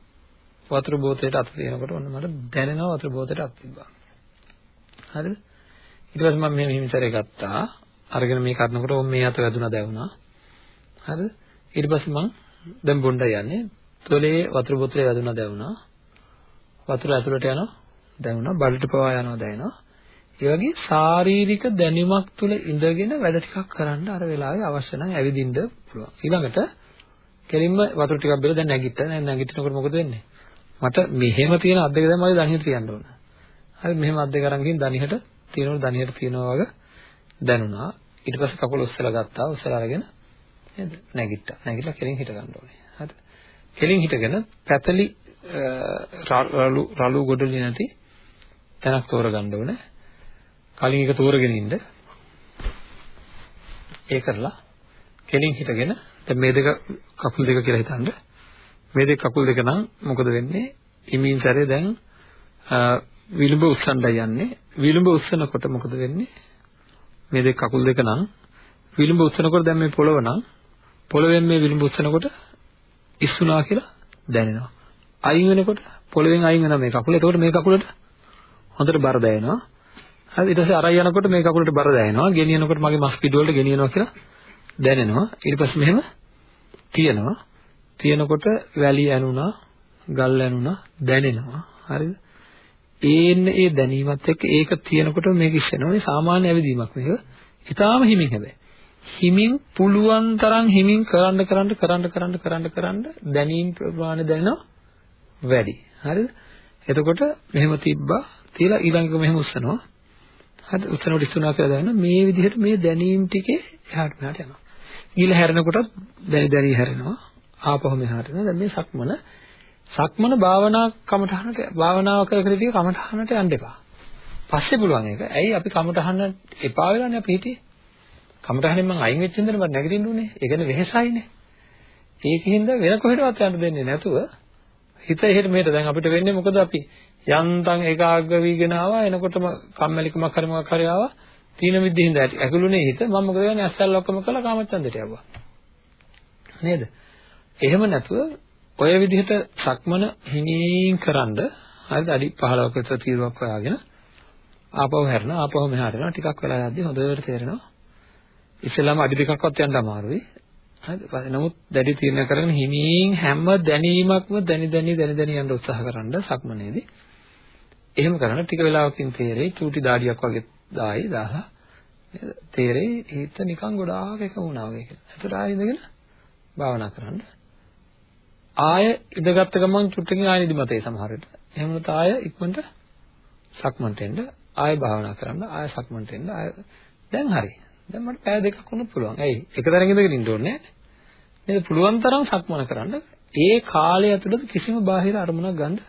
වතුර බෝතලයට අත තියනකොට ඔන්න මට දැනෙනවා වතුර බෝතලයට අත තිබ්බා. හරිද? ඊට පස්සේ මම මේ හිමිසරේ ගත්තා. අරගෙන මේ කරනකොට ඕම් මේ අත වැදුනා දැවුනා. හරිද? ඊට පස්සේ මම දැන් බොණ්ඩ යන්නේ. තොලේ වතුර බෝතලේ වැදුනා දැවුනා. වතුර ඇතුළට යනවා දැවුනා. බඩට පවා යනවා දැනෙනවා. ඒ වගේ ශාරීරික දැනීමක් තුල ඉඳගෙන වැඩ ටිකක් කරන්න අර වෙලාවේ අවශ්‍ය නම් ඇවිදින්න පුළුවන්. ඊළඟට කෙලින්ම වතුර ටිකක් බෙල දැන් නැගිට්ටා. දැන් නැගිටිනකොට මොකද වෙන්නේ? මට මෙහෙම තියෙන අත් දෙක දැන් මගේ දණහිට තියන්න ඕන. හරි මෙහෙම අත් දෙක අරන් ගිහින් දණහිට තියෙනවල දණහිට තියනවා වගේ දැනුණා. ඊට පස්සේ කකුල උස්සලා ගත්තා. උස්සලා අරගෙන නේද? නැගිට්ටා. නැගිටලා කෙලින් හිට ගන්න ඕනේ. හරිද? කෙලින් හිටගෙන පැතලි රළු රළු ගොඩලි නැති තැනක් තෝරගන්න ඕනේ. කලින් එක තෝරගෙන ඉන්න. ඒ කරලා කෙලින් හිටගෙන දැන් මේ දෙක කකුල් දෙක කියලා හිතන්න. මේ දෙක කකුල් දෙක නම් මොකද වෙන්නේ? ඉමින් සැරේ දැන් විලුඹ උස්සන්නයි යන්නේ. විලුඹ උස්සනකොට මොකද වෙන්නේ? මේ දෙක කකුල් දෙක නම් විලුඹ උස්සනකොට දැන් මේ පොළව නම් පොළවෙන් මේ විලුඹ උස්සනකොට ඉස්සුනා කියලා දැනෙනවා. අයින් වෙනකොට පොළවෙන් අයින් වෙනවා මේ කකුල. එතකොට මේ කකුලට හොඳට බර දැනෙනවා. හරි ඊට පස්සේ අරයි යනකොට මේ කකුලට බර දැනෙනවා. ගෙනියනකොට මගේ මස් පිඩු වලට ගෙනියනවා කියලා දැනෙනවා. ඊට පස්සේ මෙහෙම තියනවා. තියනකොට වැලි ඇනුණා, ගල් ඇනුණා දැනෙනවා. හරිද? ඒන්න ඒ දැනීමත් එක්ක ඒක තියනකොට මේක ඉස්සෙනවනේ සාමාන්‍ය ඇවිදීමක් මේක. ඊටාම හිමින් හැබැයි. හිමින් පුළුවන් තරම් හිමින් කරන්න කරන්න කරන්න කරන්න කරන්න කරන්න දැනීම් ප්‍රමාණය දැනෙනවා වැඩි. හරිද? එතකොට මෙහෙම තිබ්බා තියලා ඊළඟ මෙහෙම උස්සනවා. හරිද? උස්සනකොට ඉස්සුනා කියලා දැනෙනවා මේ විදිහට මේ දැනීම් ටිකේ එහාට මෙහාට යනවා. ගිල හැරෙනකොටත් දැනි දැනි හැරෙනවා. ආපහු මෙහාට යනවා. දැන් මේ සක්මන සක්මන භාවනා කමටහනට භාවනාව කර කර ඉතින් කමටහනට යන්න එපා. පස්සේ පුළුවන් ඒක. ඇයි අපි කමටහන එපා වෙලානේ අපි හිටියේ. කමටහනෙන් මං අයින් වෙච්ච ඉඳන් මට නැගිටින්න උනේ. ඒ කියන්නේ වෙහෙසයිනේ. ඒකින්ද වෙන කොහෙටවත් යන්න දෙන්නේ නැතුව හිත එහෙට මෙහෙට දැන් අපිට වෙන්නේ මොකද අපි යන්තම් ඒකාග්‍ර වීගෙන ආවා. එනකොටම කම්මැලිකමක් හරි මොකක් හරි ආවා. තීන විද්දින්ද ඇකුළුනේ හිත. මම මොකද කරන්නේ? ඇස්සල් ඔක්කොම කළා කාමච්ඡන්දට යවුවා. නේද? එහෙම නැතුව ඔය විදිහට සක්මන හිමින් කරන්ඩ හරිද? අඩි 15ක විතර තීරුවක් හොයාගෙන ආපහු හැරෙන ආපහු මෙහාට යනවා ටිකක් වෙලා යද්දි හොඳට තේරෙනවා. ඉස්සෙල්ලාම අඩි දෙකක්වත් යන්න අමාරුයි. හරිද? නමුත් දැඩි තීරණ කරගෙන හිමින් හැම දැනීමක්ම දැනි දැනි දැනි දැනි යන්න උත්සාහ කරන්න සක්මනේදී එහෙම කරන ටික වෙලාවකින් තේරෙයි චූටි දාඩියක් වගේ දායි දාලා තේරෙයි හිත නිකන් ගොඩාක් එක වුණා වගේ කියලා. ඒතර ආයෙ ඉඳගෙන භාවනා කරන්න. ආයෙ ඉඳගත්ත ගමන් චුට්ටකින් ආයෙ නිදිමතේ සමහර විට. එහෙම නැත්නම් ආයෙ ඉක්මනට සක්මන්ට එන්න ආයෙ භාවනා කරන්න ආයෙ සක්මන්ට එන්න ආයෙ දැන් හරි. දැන් මට පැය දෙකක් වුණොත් පුළුවන්. ඇයි? එක තැනක ඉඳගෙන ඉන්න ඕනේ නේද? පුළුවන් තරම් සක්මන කරන්න. ඒ කාලය ඇතුළත කිසිම බාහිර අරමුණක් ගන්න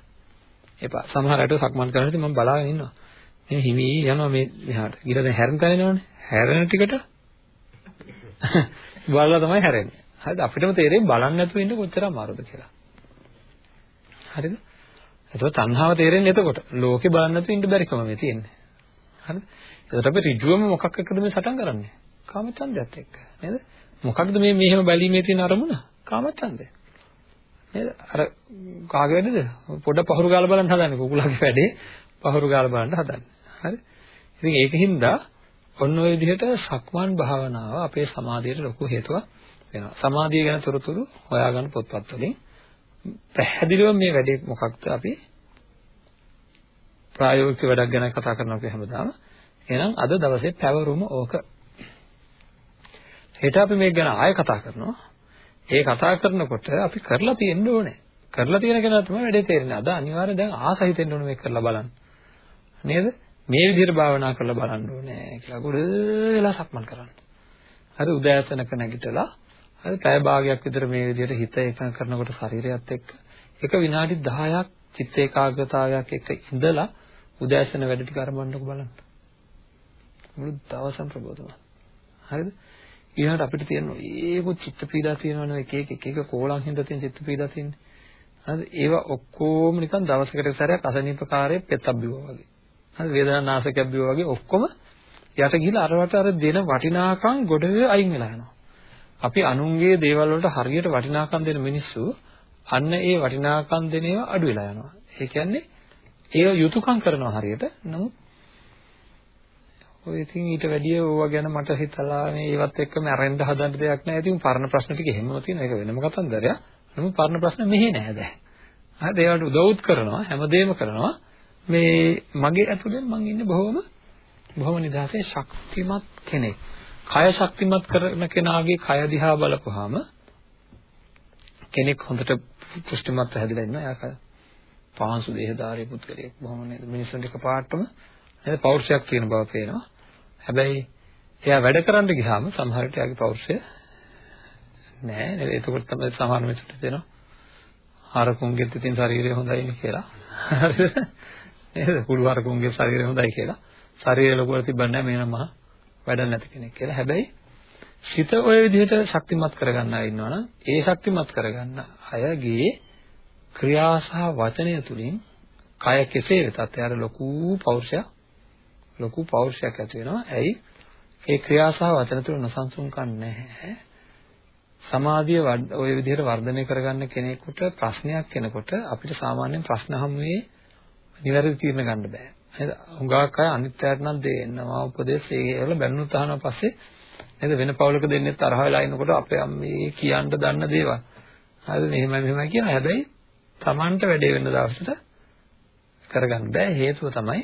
එපා. සමහර අයට සක්මන් කරනකොට මම බලාගෙන ඉන්නවා. මේ හිමි යනවා මේ මෙහාට. ඊට දැන් හැරෙන තැනනවනේ. හැරෙන ටිකට බලලා තමයි හැරෙන්නේ. හරිද? අපිටම තේරෙන්නේ බලන්න නැතුව ඉන්න කොච්චර අමාරුද කියලා. හරිද? එතකොට තණ්හාව තේරෙන්නේ එතකොට. ලෝකේ බලන්න නැතුව ඉන්න බැරිකම මේ තියෙන්නේ. හරිද? එතකොට අපි ඍජුවම මොකක් එක්කද මේ සටන් කරන්නේ? කාමචන්දයත් එක්ක. නේද? මොකක්ද මේ මෙහෙම බැලීමේ තියෙන අරමුණ? කාමචන්දය. නේද? අර කාගේ වැඩද? පොඩ පහුරු ගාලා බලන්න හදන්නේ. කුකුලාගේ වැඩේ පහුරු ගාලා බලන්න හදන්නේ. හරි? ඉතින් ඒකින්ද ඔන්න ඔය විදිහට සක්මන් භාවනාව අපේ සමාධියට ලොකු හේතුවක් වෙනවා. සමාධිය ගැන තොරතුරු හොයාගන්න පොත්පත් වලින් පැහැදිලිව මේ වැඩේ මොකක්ද අපි ප්‍රායෝගික වැඩක් ගැන කතා කරනවා අපි හැමදාම. එහෙනම් අද දවසේ පැවරුම ඕක. හෙට අපි මේක ගැන ආයෙ කතා කරනවා. ඒ කතා කරනකොට අපි කරලා තියෙන්න ඕනේ. කරලා තියෙන කෙනා තමයි වැඩේ තේරෙන්නේ. අද අනිවාර්යයෙන් දැන් ආස හිතෙන්න ඕනේ මේක කරලා බලන්න. නේද? මේ විදිහට භාවනා කරලා බලන්න ඕනේ කියලා ගොඩ වෙලා සක්මන් කරන්න. හරි උදෑසනක නැගිටලා හරි පැය භාගයක් විතර මේ විදිහට හිත එකඟ කරනකොට ශරීරයත් එක්ක එක විනාඩි 10ක් චිත්ත ඒකාග්‍රතාවයක් එක්ක ඉඳලා උදෑසන වැඩ ටික අරඹන්නකො බලන්න. මුළු දවසම ප්‍රබෝධමත්. හරිද? ඊළඟට අපිට තියෙන ඒක චිත්ත පීඩා තියෙනවනේ එක එක එක එක කෝලම් හින්දා තියෙන චිත්ත පීඩා තියෙන්නේ. හරිද? ඒවා ඔක්කොම නිකන් දවසකට සැරයක් අසනීපකාරයේ පෙතක් බිව්වා වගේ. හරි වේදනානාශකයක් බිව්වා වගේ ඔක්කොම යට ගිහිලා අරවට අර දෙන වටිනාකම් ගොඩ අයින් වෙලා යනවා. අපි අනුන්ගේ දේවල් වලට හරියට වටිනාකම් දෙන මිනිස්සු අන්න ඒ වටිනාකම් දෙන ඒවා අඩු වෙලා යනවා. ඒ කියන්නේ ඒව යුතුයකම් කරනවා හරියට. නමුත් ඔය ඉතින් ඊට වැඩිය ඕවා ගැන මට හිතලා මේ ඒවත් එක්කම අරෙන්ද හදන්න දෙයක් නැහැ. ඉතින් පරණ ප්‍රශ්න ටික එහෙමම තියෙන එක වෙනම කතන්දරයක්. නමුත් පරණ ප්‍රශ්න මෙහි නෑ දැන්. හරිද? ඒවට උදව්ත් කරනවා, හැමදේම කරනවා. මේ මගේ ඇතුලෙන් මං ඉන්නේ බොහොම බොහොම නිදහසේ ශක්තිමත් කෙනෙක්. කය ශක්තිමත් කරන කෙනාගේ කය දිහා බලපුවාම කෙනෙක් හොඳට පුෂ්ටිමත් හැදිලා ඉන්නවා. එයා පාංශු දේහධාරී පුද්ගලයෙක්. බොහොම නේද මිනිස්සුන්ට එකපාරටම නේද පෞරුෂයක් තියෙන බව පේනවා. හැබැයි එයා වැඩ කරන්න ගියාම සමහර විට එයාගේ පෞරුෂය නෑ නේද? එතකොට තමයි සමහර මිනිස්සුන්ට දෙනවා. හරකුන්ගෙත් ඉතින් ශරීරය හොඳයිනේ කියලා. හරිද? නේද? කුඩු හරකුන්ගේ ශරීරය හොඳයි කියලා. ශරීරය ලොකුවට තිබ්බන්නේ නැහැ මේ නම් මහා වැඩක් නැති කෙනෙක් කියලා. හැබැයි සිත ওই විදිහට ශක්තිමත් කරගන්න අය ඉන්නවනම් ඒ ශක්තිමත් කරගන්න අයගේ ක්‍රියා සහ වචනය තුලින් කය කෙසේ වෙතත් එයාට ලොකු පෞරුෂයක් ලොකු පෞරුෂයක් ඇති වෙනවා. ඇයි? ඒ ක්‍රියා සහ වචන තුල නොසන්සුන්කම් නැහැ. සමාධිය ওই විදිහට වර්ධනය කරගන්න කෙනෙකුට ප්‍රශ්නයක් එනකොට අපිට සාමාන්‍යයෙන් ප්‍රශ්න හමුවේ නිවැරදි තීරණ ගන්න බෑ. නේද? හුඟක් අය අනිත් පැයට නම් දෙන්නවා උපදේශ ඒවල බැනුත් අහනවා පස්සේ නේද වෙන පවුලක දෙන්නේ තරහ වෙලා ඉන්නකොට අපේ අම්මේ කියන්න දන්න දේවල්. හරිද? මෙහෙමයි මෙහෙමයි කියන හැබැයි Tamanට වැඩේ වෙන දවසට කරගන්න බෑ. හේතුව තමයි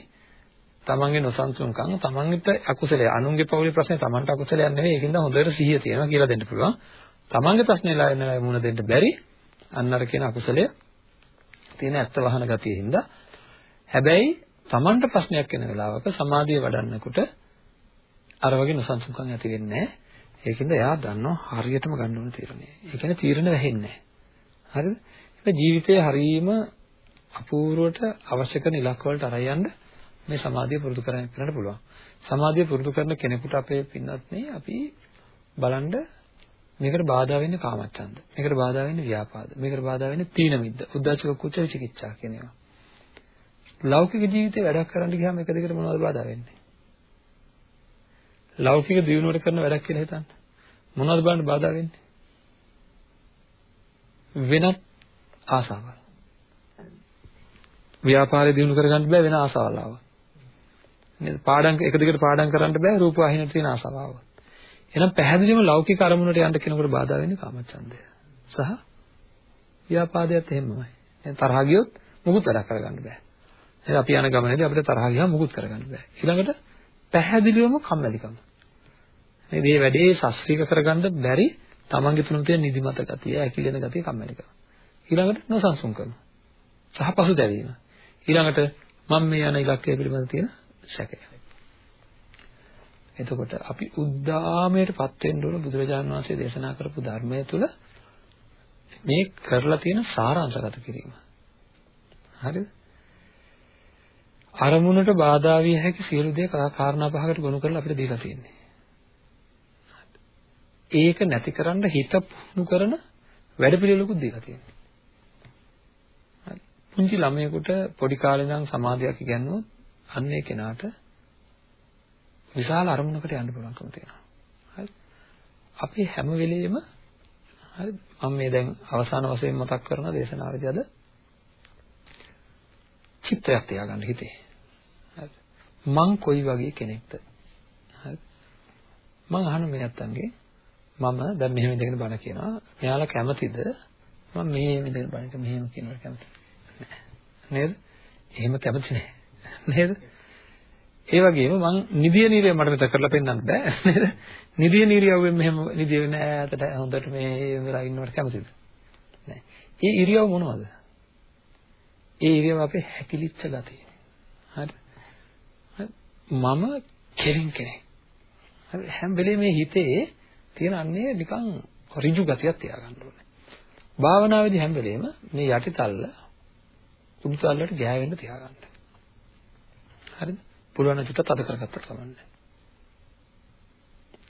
තමන්ගේ නොසන්සුන්කම් තමන්ගේට අකුසලයේ අනුන්ගේ පවුලේ ප්‍රශ්නේ තමන්ට අකුසලයක් නෙවෙයි ඒකින්ද හොඳට සිහිය තියෙනවා කියලා දෙන්න පුළුවන්. තමන්ගේ ප්‍රශ්නේ ලා වෙන මුණ දෙන්න බැරි අන්න අර කියන අකුසලය තියෙන ඇත්ත වහන ගතිය හින්දා. හැබැයි තමන්ට ප්‍රශ්නයක් වෙන වෙලාවක සමාධිය වඩන්නකොට අර වගේ නොසන්සුන්කම් ඇති වෙන්නේ නැහැ. ඒකින්ද එයා දන්නවා හරියටම ගන්න ඕන තීරණය. ඒ කියන්නේ තීරණ වැහෙන්නේ නැහැ. හරිද? ඒක ජීවිතයේ හරීම අපූර්වට අවශ්‍ය කරන ඉලක්ක වලට අරන් යන්න මේ සමාධිය පුරුදු කරගෙන යන්න පුළුවන්. සමාධිය පුරුදු කරන කෙනෙකුට අපේ පින්නත් නේ අපි බලන්න මේකට බාධා වෙන්නේ කාමච්ඡන්ද. මේකට බාධා වෙන්නේ ව්‍යාපාද. මේකට බාධා වෙන්නේ තීන මිද්ද. උද්දච්ච කුච්ච විචිකිච්ඡා කියන ඒවා. ලෞකික ජීවිතේ වැඩක් කරන්න ගියාම එක දිගට මොනවද බාධා වෙන්නේ? ලෞකික දියුණුවට කරන වැඩක් කියලා හිතන්න. මොනවද බලන්න බාධා වෙන්නේ? වෙනත් ආසාවල්. ව්‍යාපාරය දියුණු කරගන්න බෑ වෙන ආසාවල් ආවා. නේද? පාඩම් එක දිගට පාඩම් කරන්න බෑ රූප వాහිනියට තියෙන ආසාව ආවොත්. එහෙනම් පැහැදිලිවම ලෞකික අරමුණට යන්න කෙනෙකුට බාධා වෙන්නේ කාමච්ඡන්දය. සහ ව්‍යාපාදයට එහෙමමයි. දැන් තරහ ගියොත් මුකුත් වැඩක් කරගන්න බෑ. එහෙනම් අපි යන ගමනේදී අපිට තරහ ගියාම මුකුත් කරගන්න බෑ. ඊළඟට පැහැදිලිවම කම්මැලිකම. මේ මේ වැඩේ ශස්ත්‍රීක කරගන්න බැරි තමන්ගේ තුන තියෙන නිදිමත ගතිය, ඇකිලෙන ගතිය කම්මැලිකම. ඊළඟට නොසන්සුන්කම. සහ පසුතැවීම. ඊළඟට මම මේ යන ඉලක්කය පිළිබඳ තියෙන සැකය. එතකොට අපි උද්දාමයටපත් වෙන්න ඕන බුදුරජාණන් වහන්සේ දේශනා කරපු ධර්මය තුළ මේ කරලා තියෙන සාරාංශගත කිරීම. හරිද? අරමුණට බාධා විය හැකි සියලු දේ කාරණා පහකට ගොනු කරලා අපිට දීලා තියෙන්නේ. ඒක නැතිකරන්න හිත පුහුණු කරන වැඩපිළිවෙලකුත් දීලා තියෙනවා. පුංචි ළමයෙකුට පොඩි කාලේ ඉඳන් සමාධියක් ඉගෙනුවොත් අන්න ඒ කෙනාට විශාල අරමුණකට යන්න පුළුවන්කම තියෙනවා. හරි. අපි හැම වෙලෙම හරි මම මේ දැන් අවසාන වශයෙන් මතක් කරන දේශනාවේදී අද චිත්තයක් තියාගන්න හිතේ. හරි. මං කොයි වගේ කෙනෙක්ද? හරි. මං අහන මේ නැත්තන්ගේ මම දැන් මෙහෙම ඉඳගෙන බණ කියනවා. මෙයාලා කැමතිද? මම මෙහෙම ඉඳගෙන බණ එක මෙහෙම කියනවට කැමති නේද? එහෙම කැමති නෑ. නේද? ඒ වගේම මං නිදිය නිරිය මට මෙතන කරලා පෙන්නන්න බෑ නේද? නිදිය නිරියවෙන් මෙහෙම නිදිය වෙන ඈතට හොඳට මේ වෙලා ඉන්නවට කැමතිද? නෑ. ඒ ඉරියව් මොනවද? ඒ ඉරියව් අපේ හැකිලිච්ච ගතිය. හරි. මම කෙලින් කෙනෙක්. හරි හැම වෙලේම මේ හිතේ තියෙන අන්නේ නිකන් ඍජු ගතියක් තියාගන්න ඕනේ. භාවනාවේදී හැම වෙලේම මේ යටිතල්ල උඩුතල්ලට ගෑවෙන්න තියාගන්න. හරිද? පුළුවන් නම් චුට්ටක් තද කරගත්තට කමන්නේ.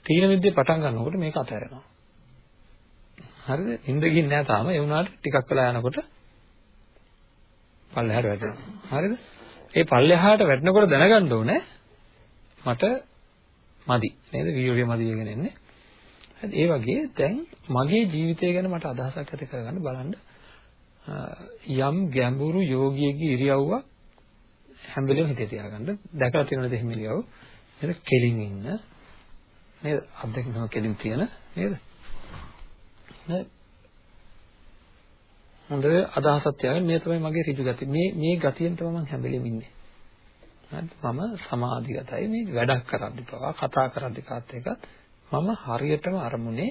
තීන විද්‍යාව පටන් ගන්නකොට මේක අතහැරෙනවා. හරිද? ඉඳ ගින් නෑ තාම. ඒ වුණාට ටිකක් වෙලා යනකොට පල්ලෙහාට වැටෙනවා. හරිද? ඒ පල්ලෙහාට වැටෙනකොට දැනගන්න ඕනේ මට මදි. නේද? වීර්යය මදි වෙගෙන එන්නේ. හරි ඒ වගේ දැන් මගේ ජීවිතය ගැන මට අදහසක් ඇති කරගන්න බලන්න යම් ගැඹුරු යෝගියෙක්ගේ ඉරියව්වක් හැම වෙලෙම හිතේ තියාගන්න. දැකලා තියෙනවද එහෙම ඉරියව්? නේද? කෙලින් ඉන්න. නේද? අත්දැකීම කෙලින් තියෙන නේද? නේද? හොඳ අදහසක් තියාගෙන මේ තමයි මගේ ඍජු ගතිය. මේ මේ ගතියෙන් තමයි මම හැම වෙලෙම ඉන්නේ. හරිද? මම සමාධිගතයි මේ වැඩක් කරද්දි පවා කතා කරද්දි කාත් එකත් මම හරියටම අරමුණේ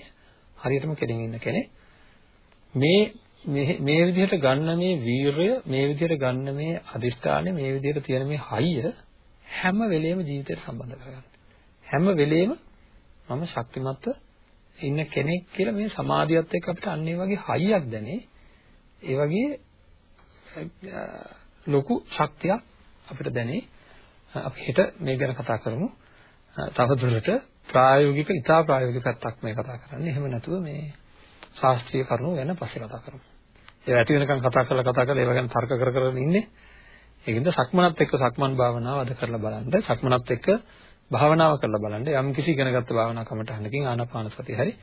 හරියටම කෙලින් ඉන්න කෙනෙක්. මේ මේ විදිහට ගන්න මේ වීරය මේ විදිහට ගන්න මේ අදිෂ්ඨානය මේ විදිහට තියෙන මේ හයිය හැම වෙලෙම ජීවිතයට සම්බන්ධ කරගන්න. හැම වෙලෙම මම ශක්තිමත්ව ඉන්න කෙනෙක් කියලා මේ සමාධියත් එක්ක අපිට අන්න ඒ වගේ හයියක් දැනේ. ඒ වගේ ලොකු ශක්තියක් අපිට දැනේ. අපි හෙට මේ ගැන කතා කරමු. තව දුරට ප්‍රායෝගික, ඉතා ප්‍රායෝගික පැත්තක් මේ කතා කරන්නේ. එහෙම නැතුව මේ ශාස්ත්‍රීය කරුණු ගැන පස්සේ කතා කරමු. ඒ ඇති වෙනකන් කතා කරලා කතා කරලා ඒව ගැන තර්ක කර කර ඉන්නේ. ඒකින්ද සක්මනත් එක්ක සක්මන් භාවනාව අද කරලා බලන්න. සක්මනත් එක්ක භාවනාව කරලා බලන්න. යම් කිසි ඉගෙනගත්ත භාවනා කමටහනකින් ආනාපාන සතිය හරි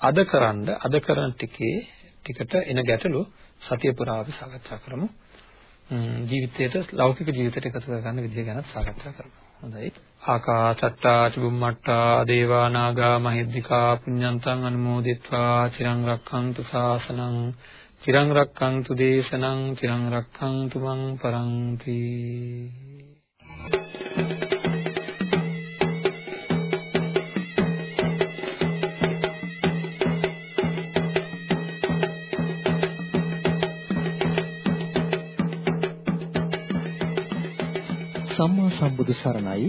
අද කරන්න අද කරන ටිකේ ටිකට එන ගැටලු සතිය පුරා අපි සාකච්ඡා කරමු. ජීවිතයට ලෞකික ජීවිතයට එකතු කරගන්න විදිහ ගැන සාකච්ඡා කරමු. හොඳයි. ආකාසට්ටා චුම්මට්ටා දේවා නාග මහිද්దికා පුඤ්ඤන්තං අනුමෝදිත්වා චිරං රක්ඛන්තු ශාසනං චිරං රක්ඛන්තු දේශනං චිරං රක්ඛන්තු මං පරන්ති සම්මා සම්බුදු සරණයි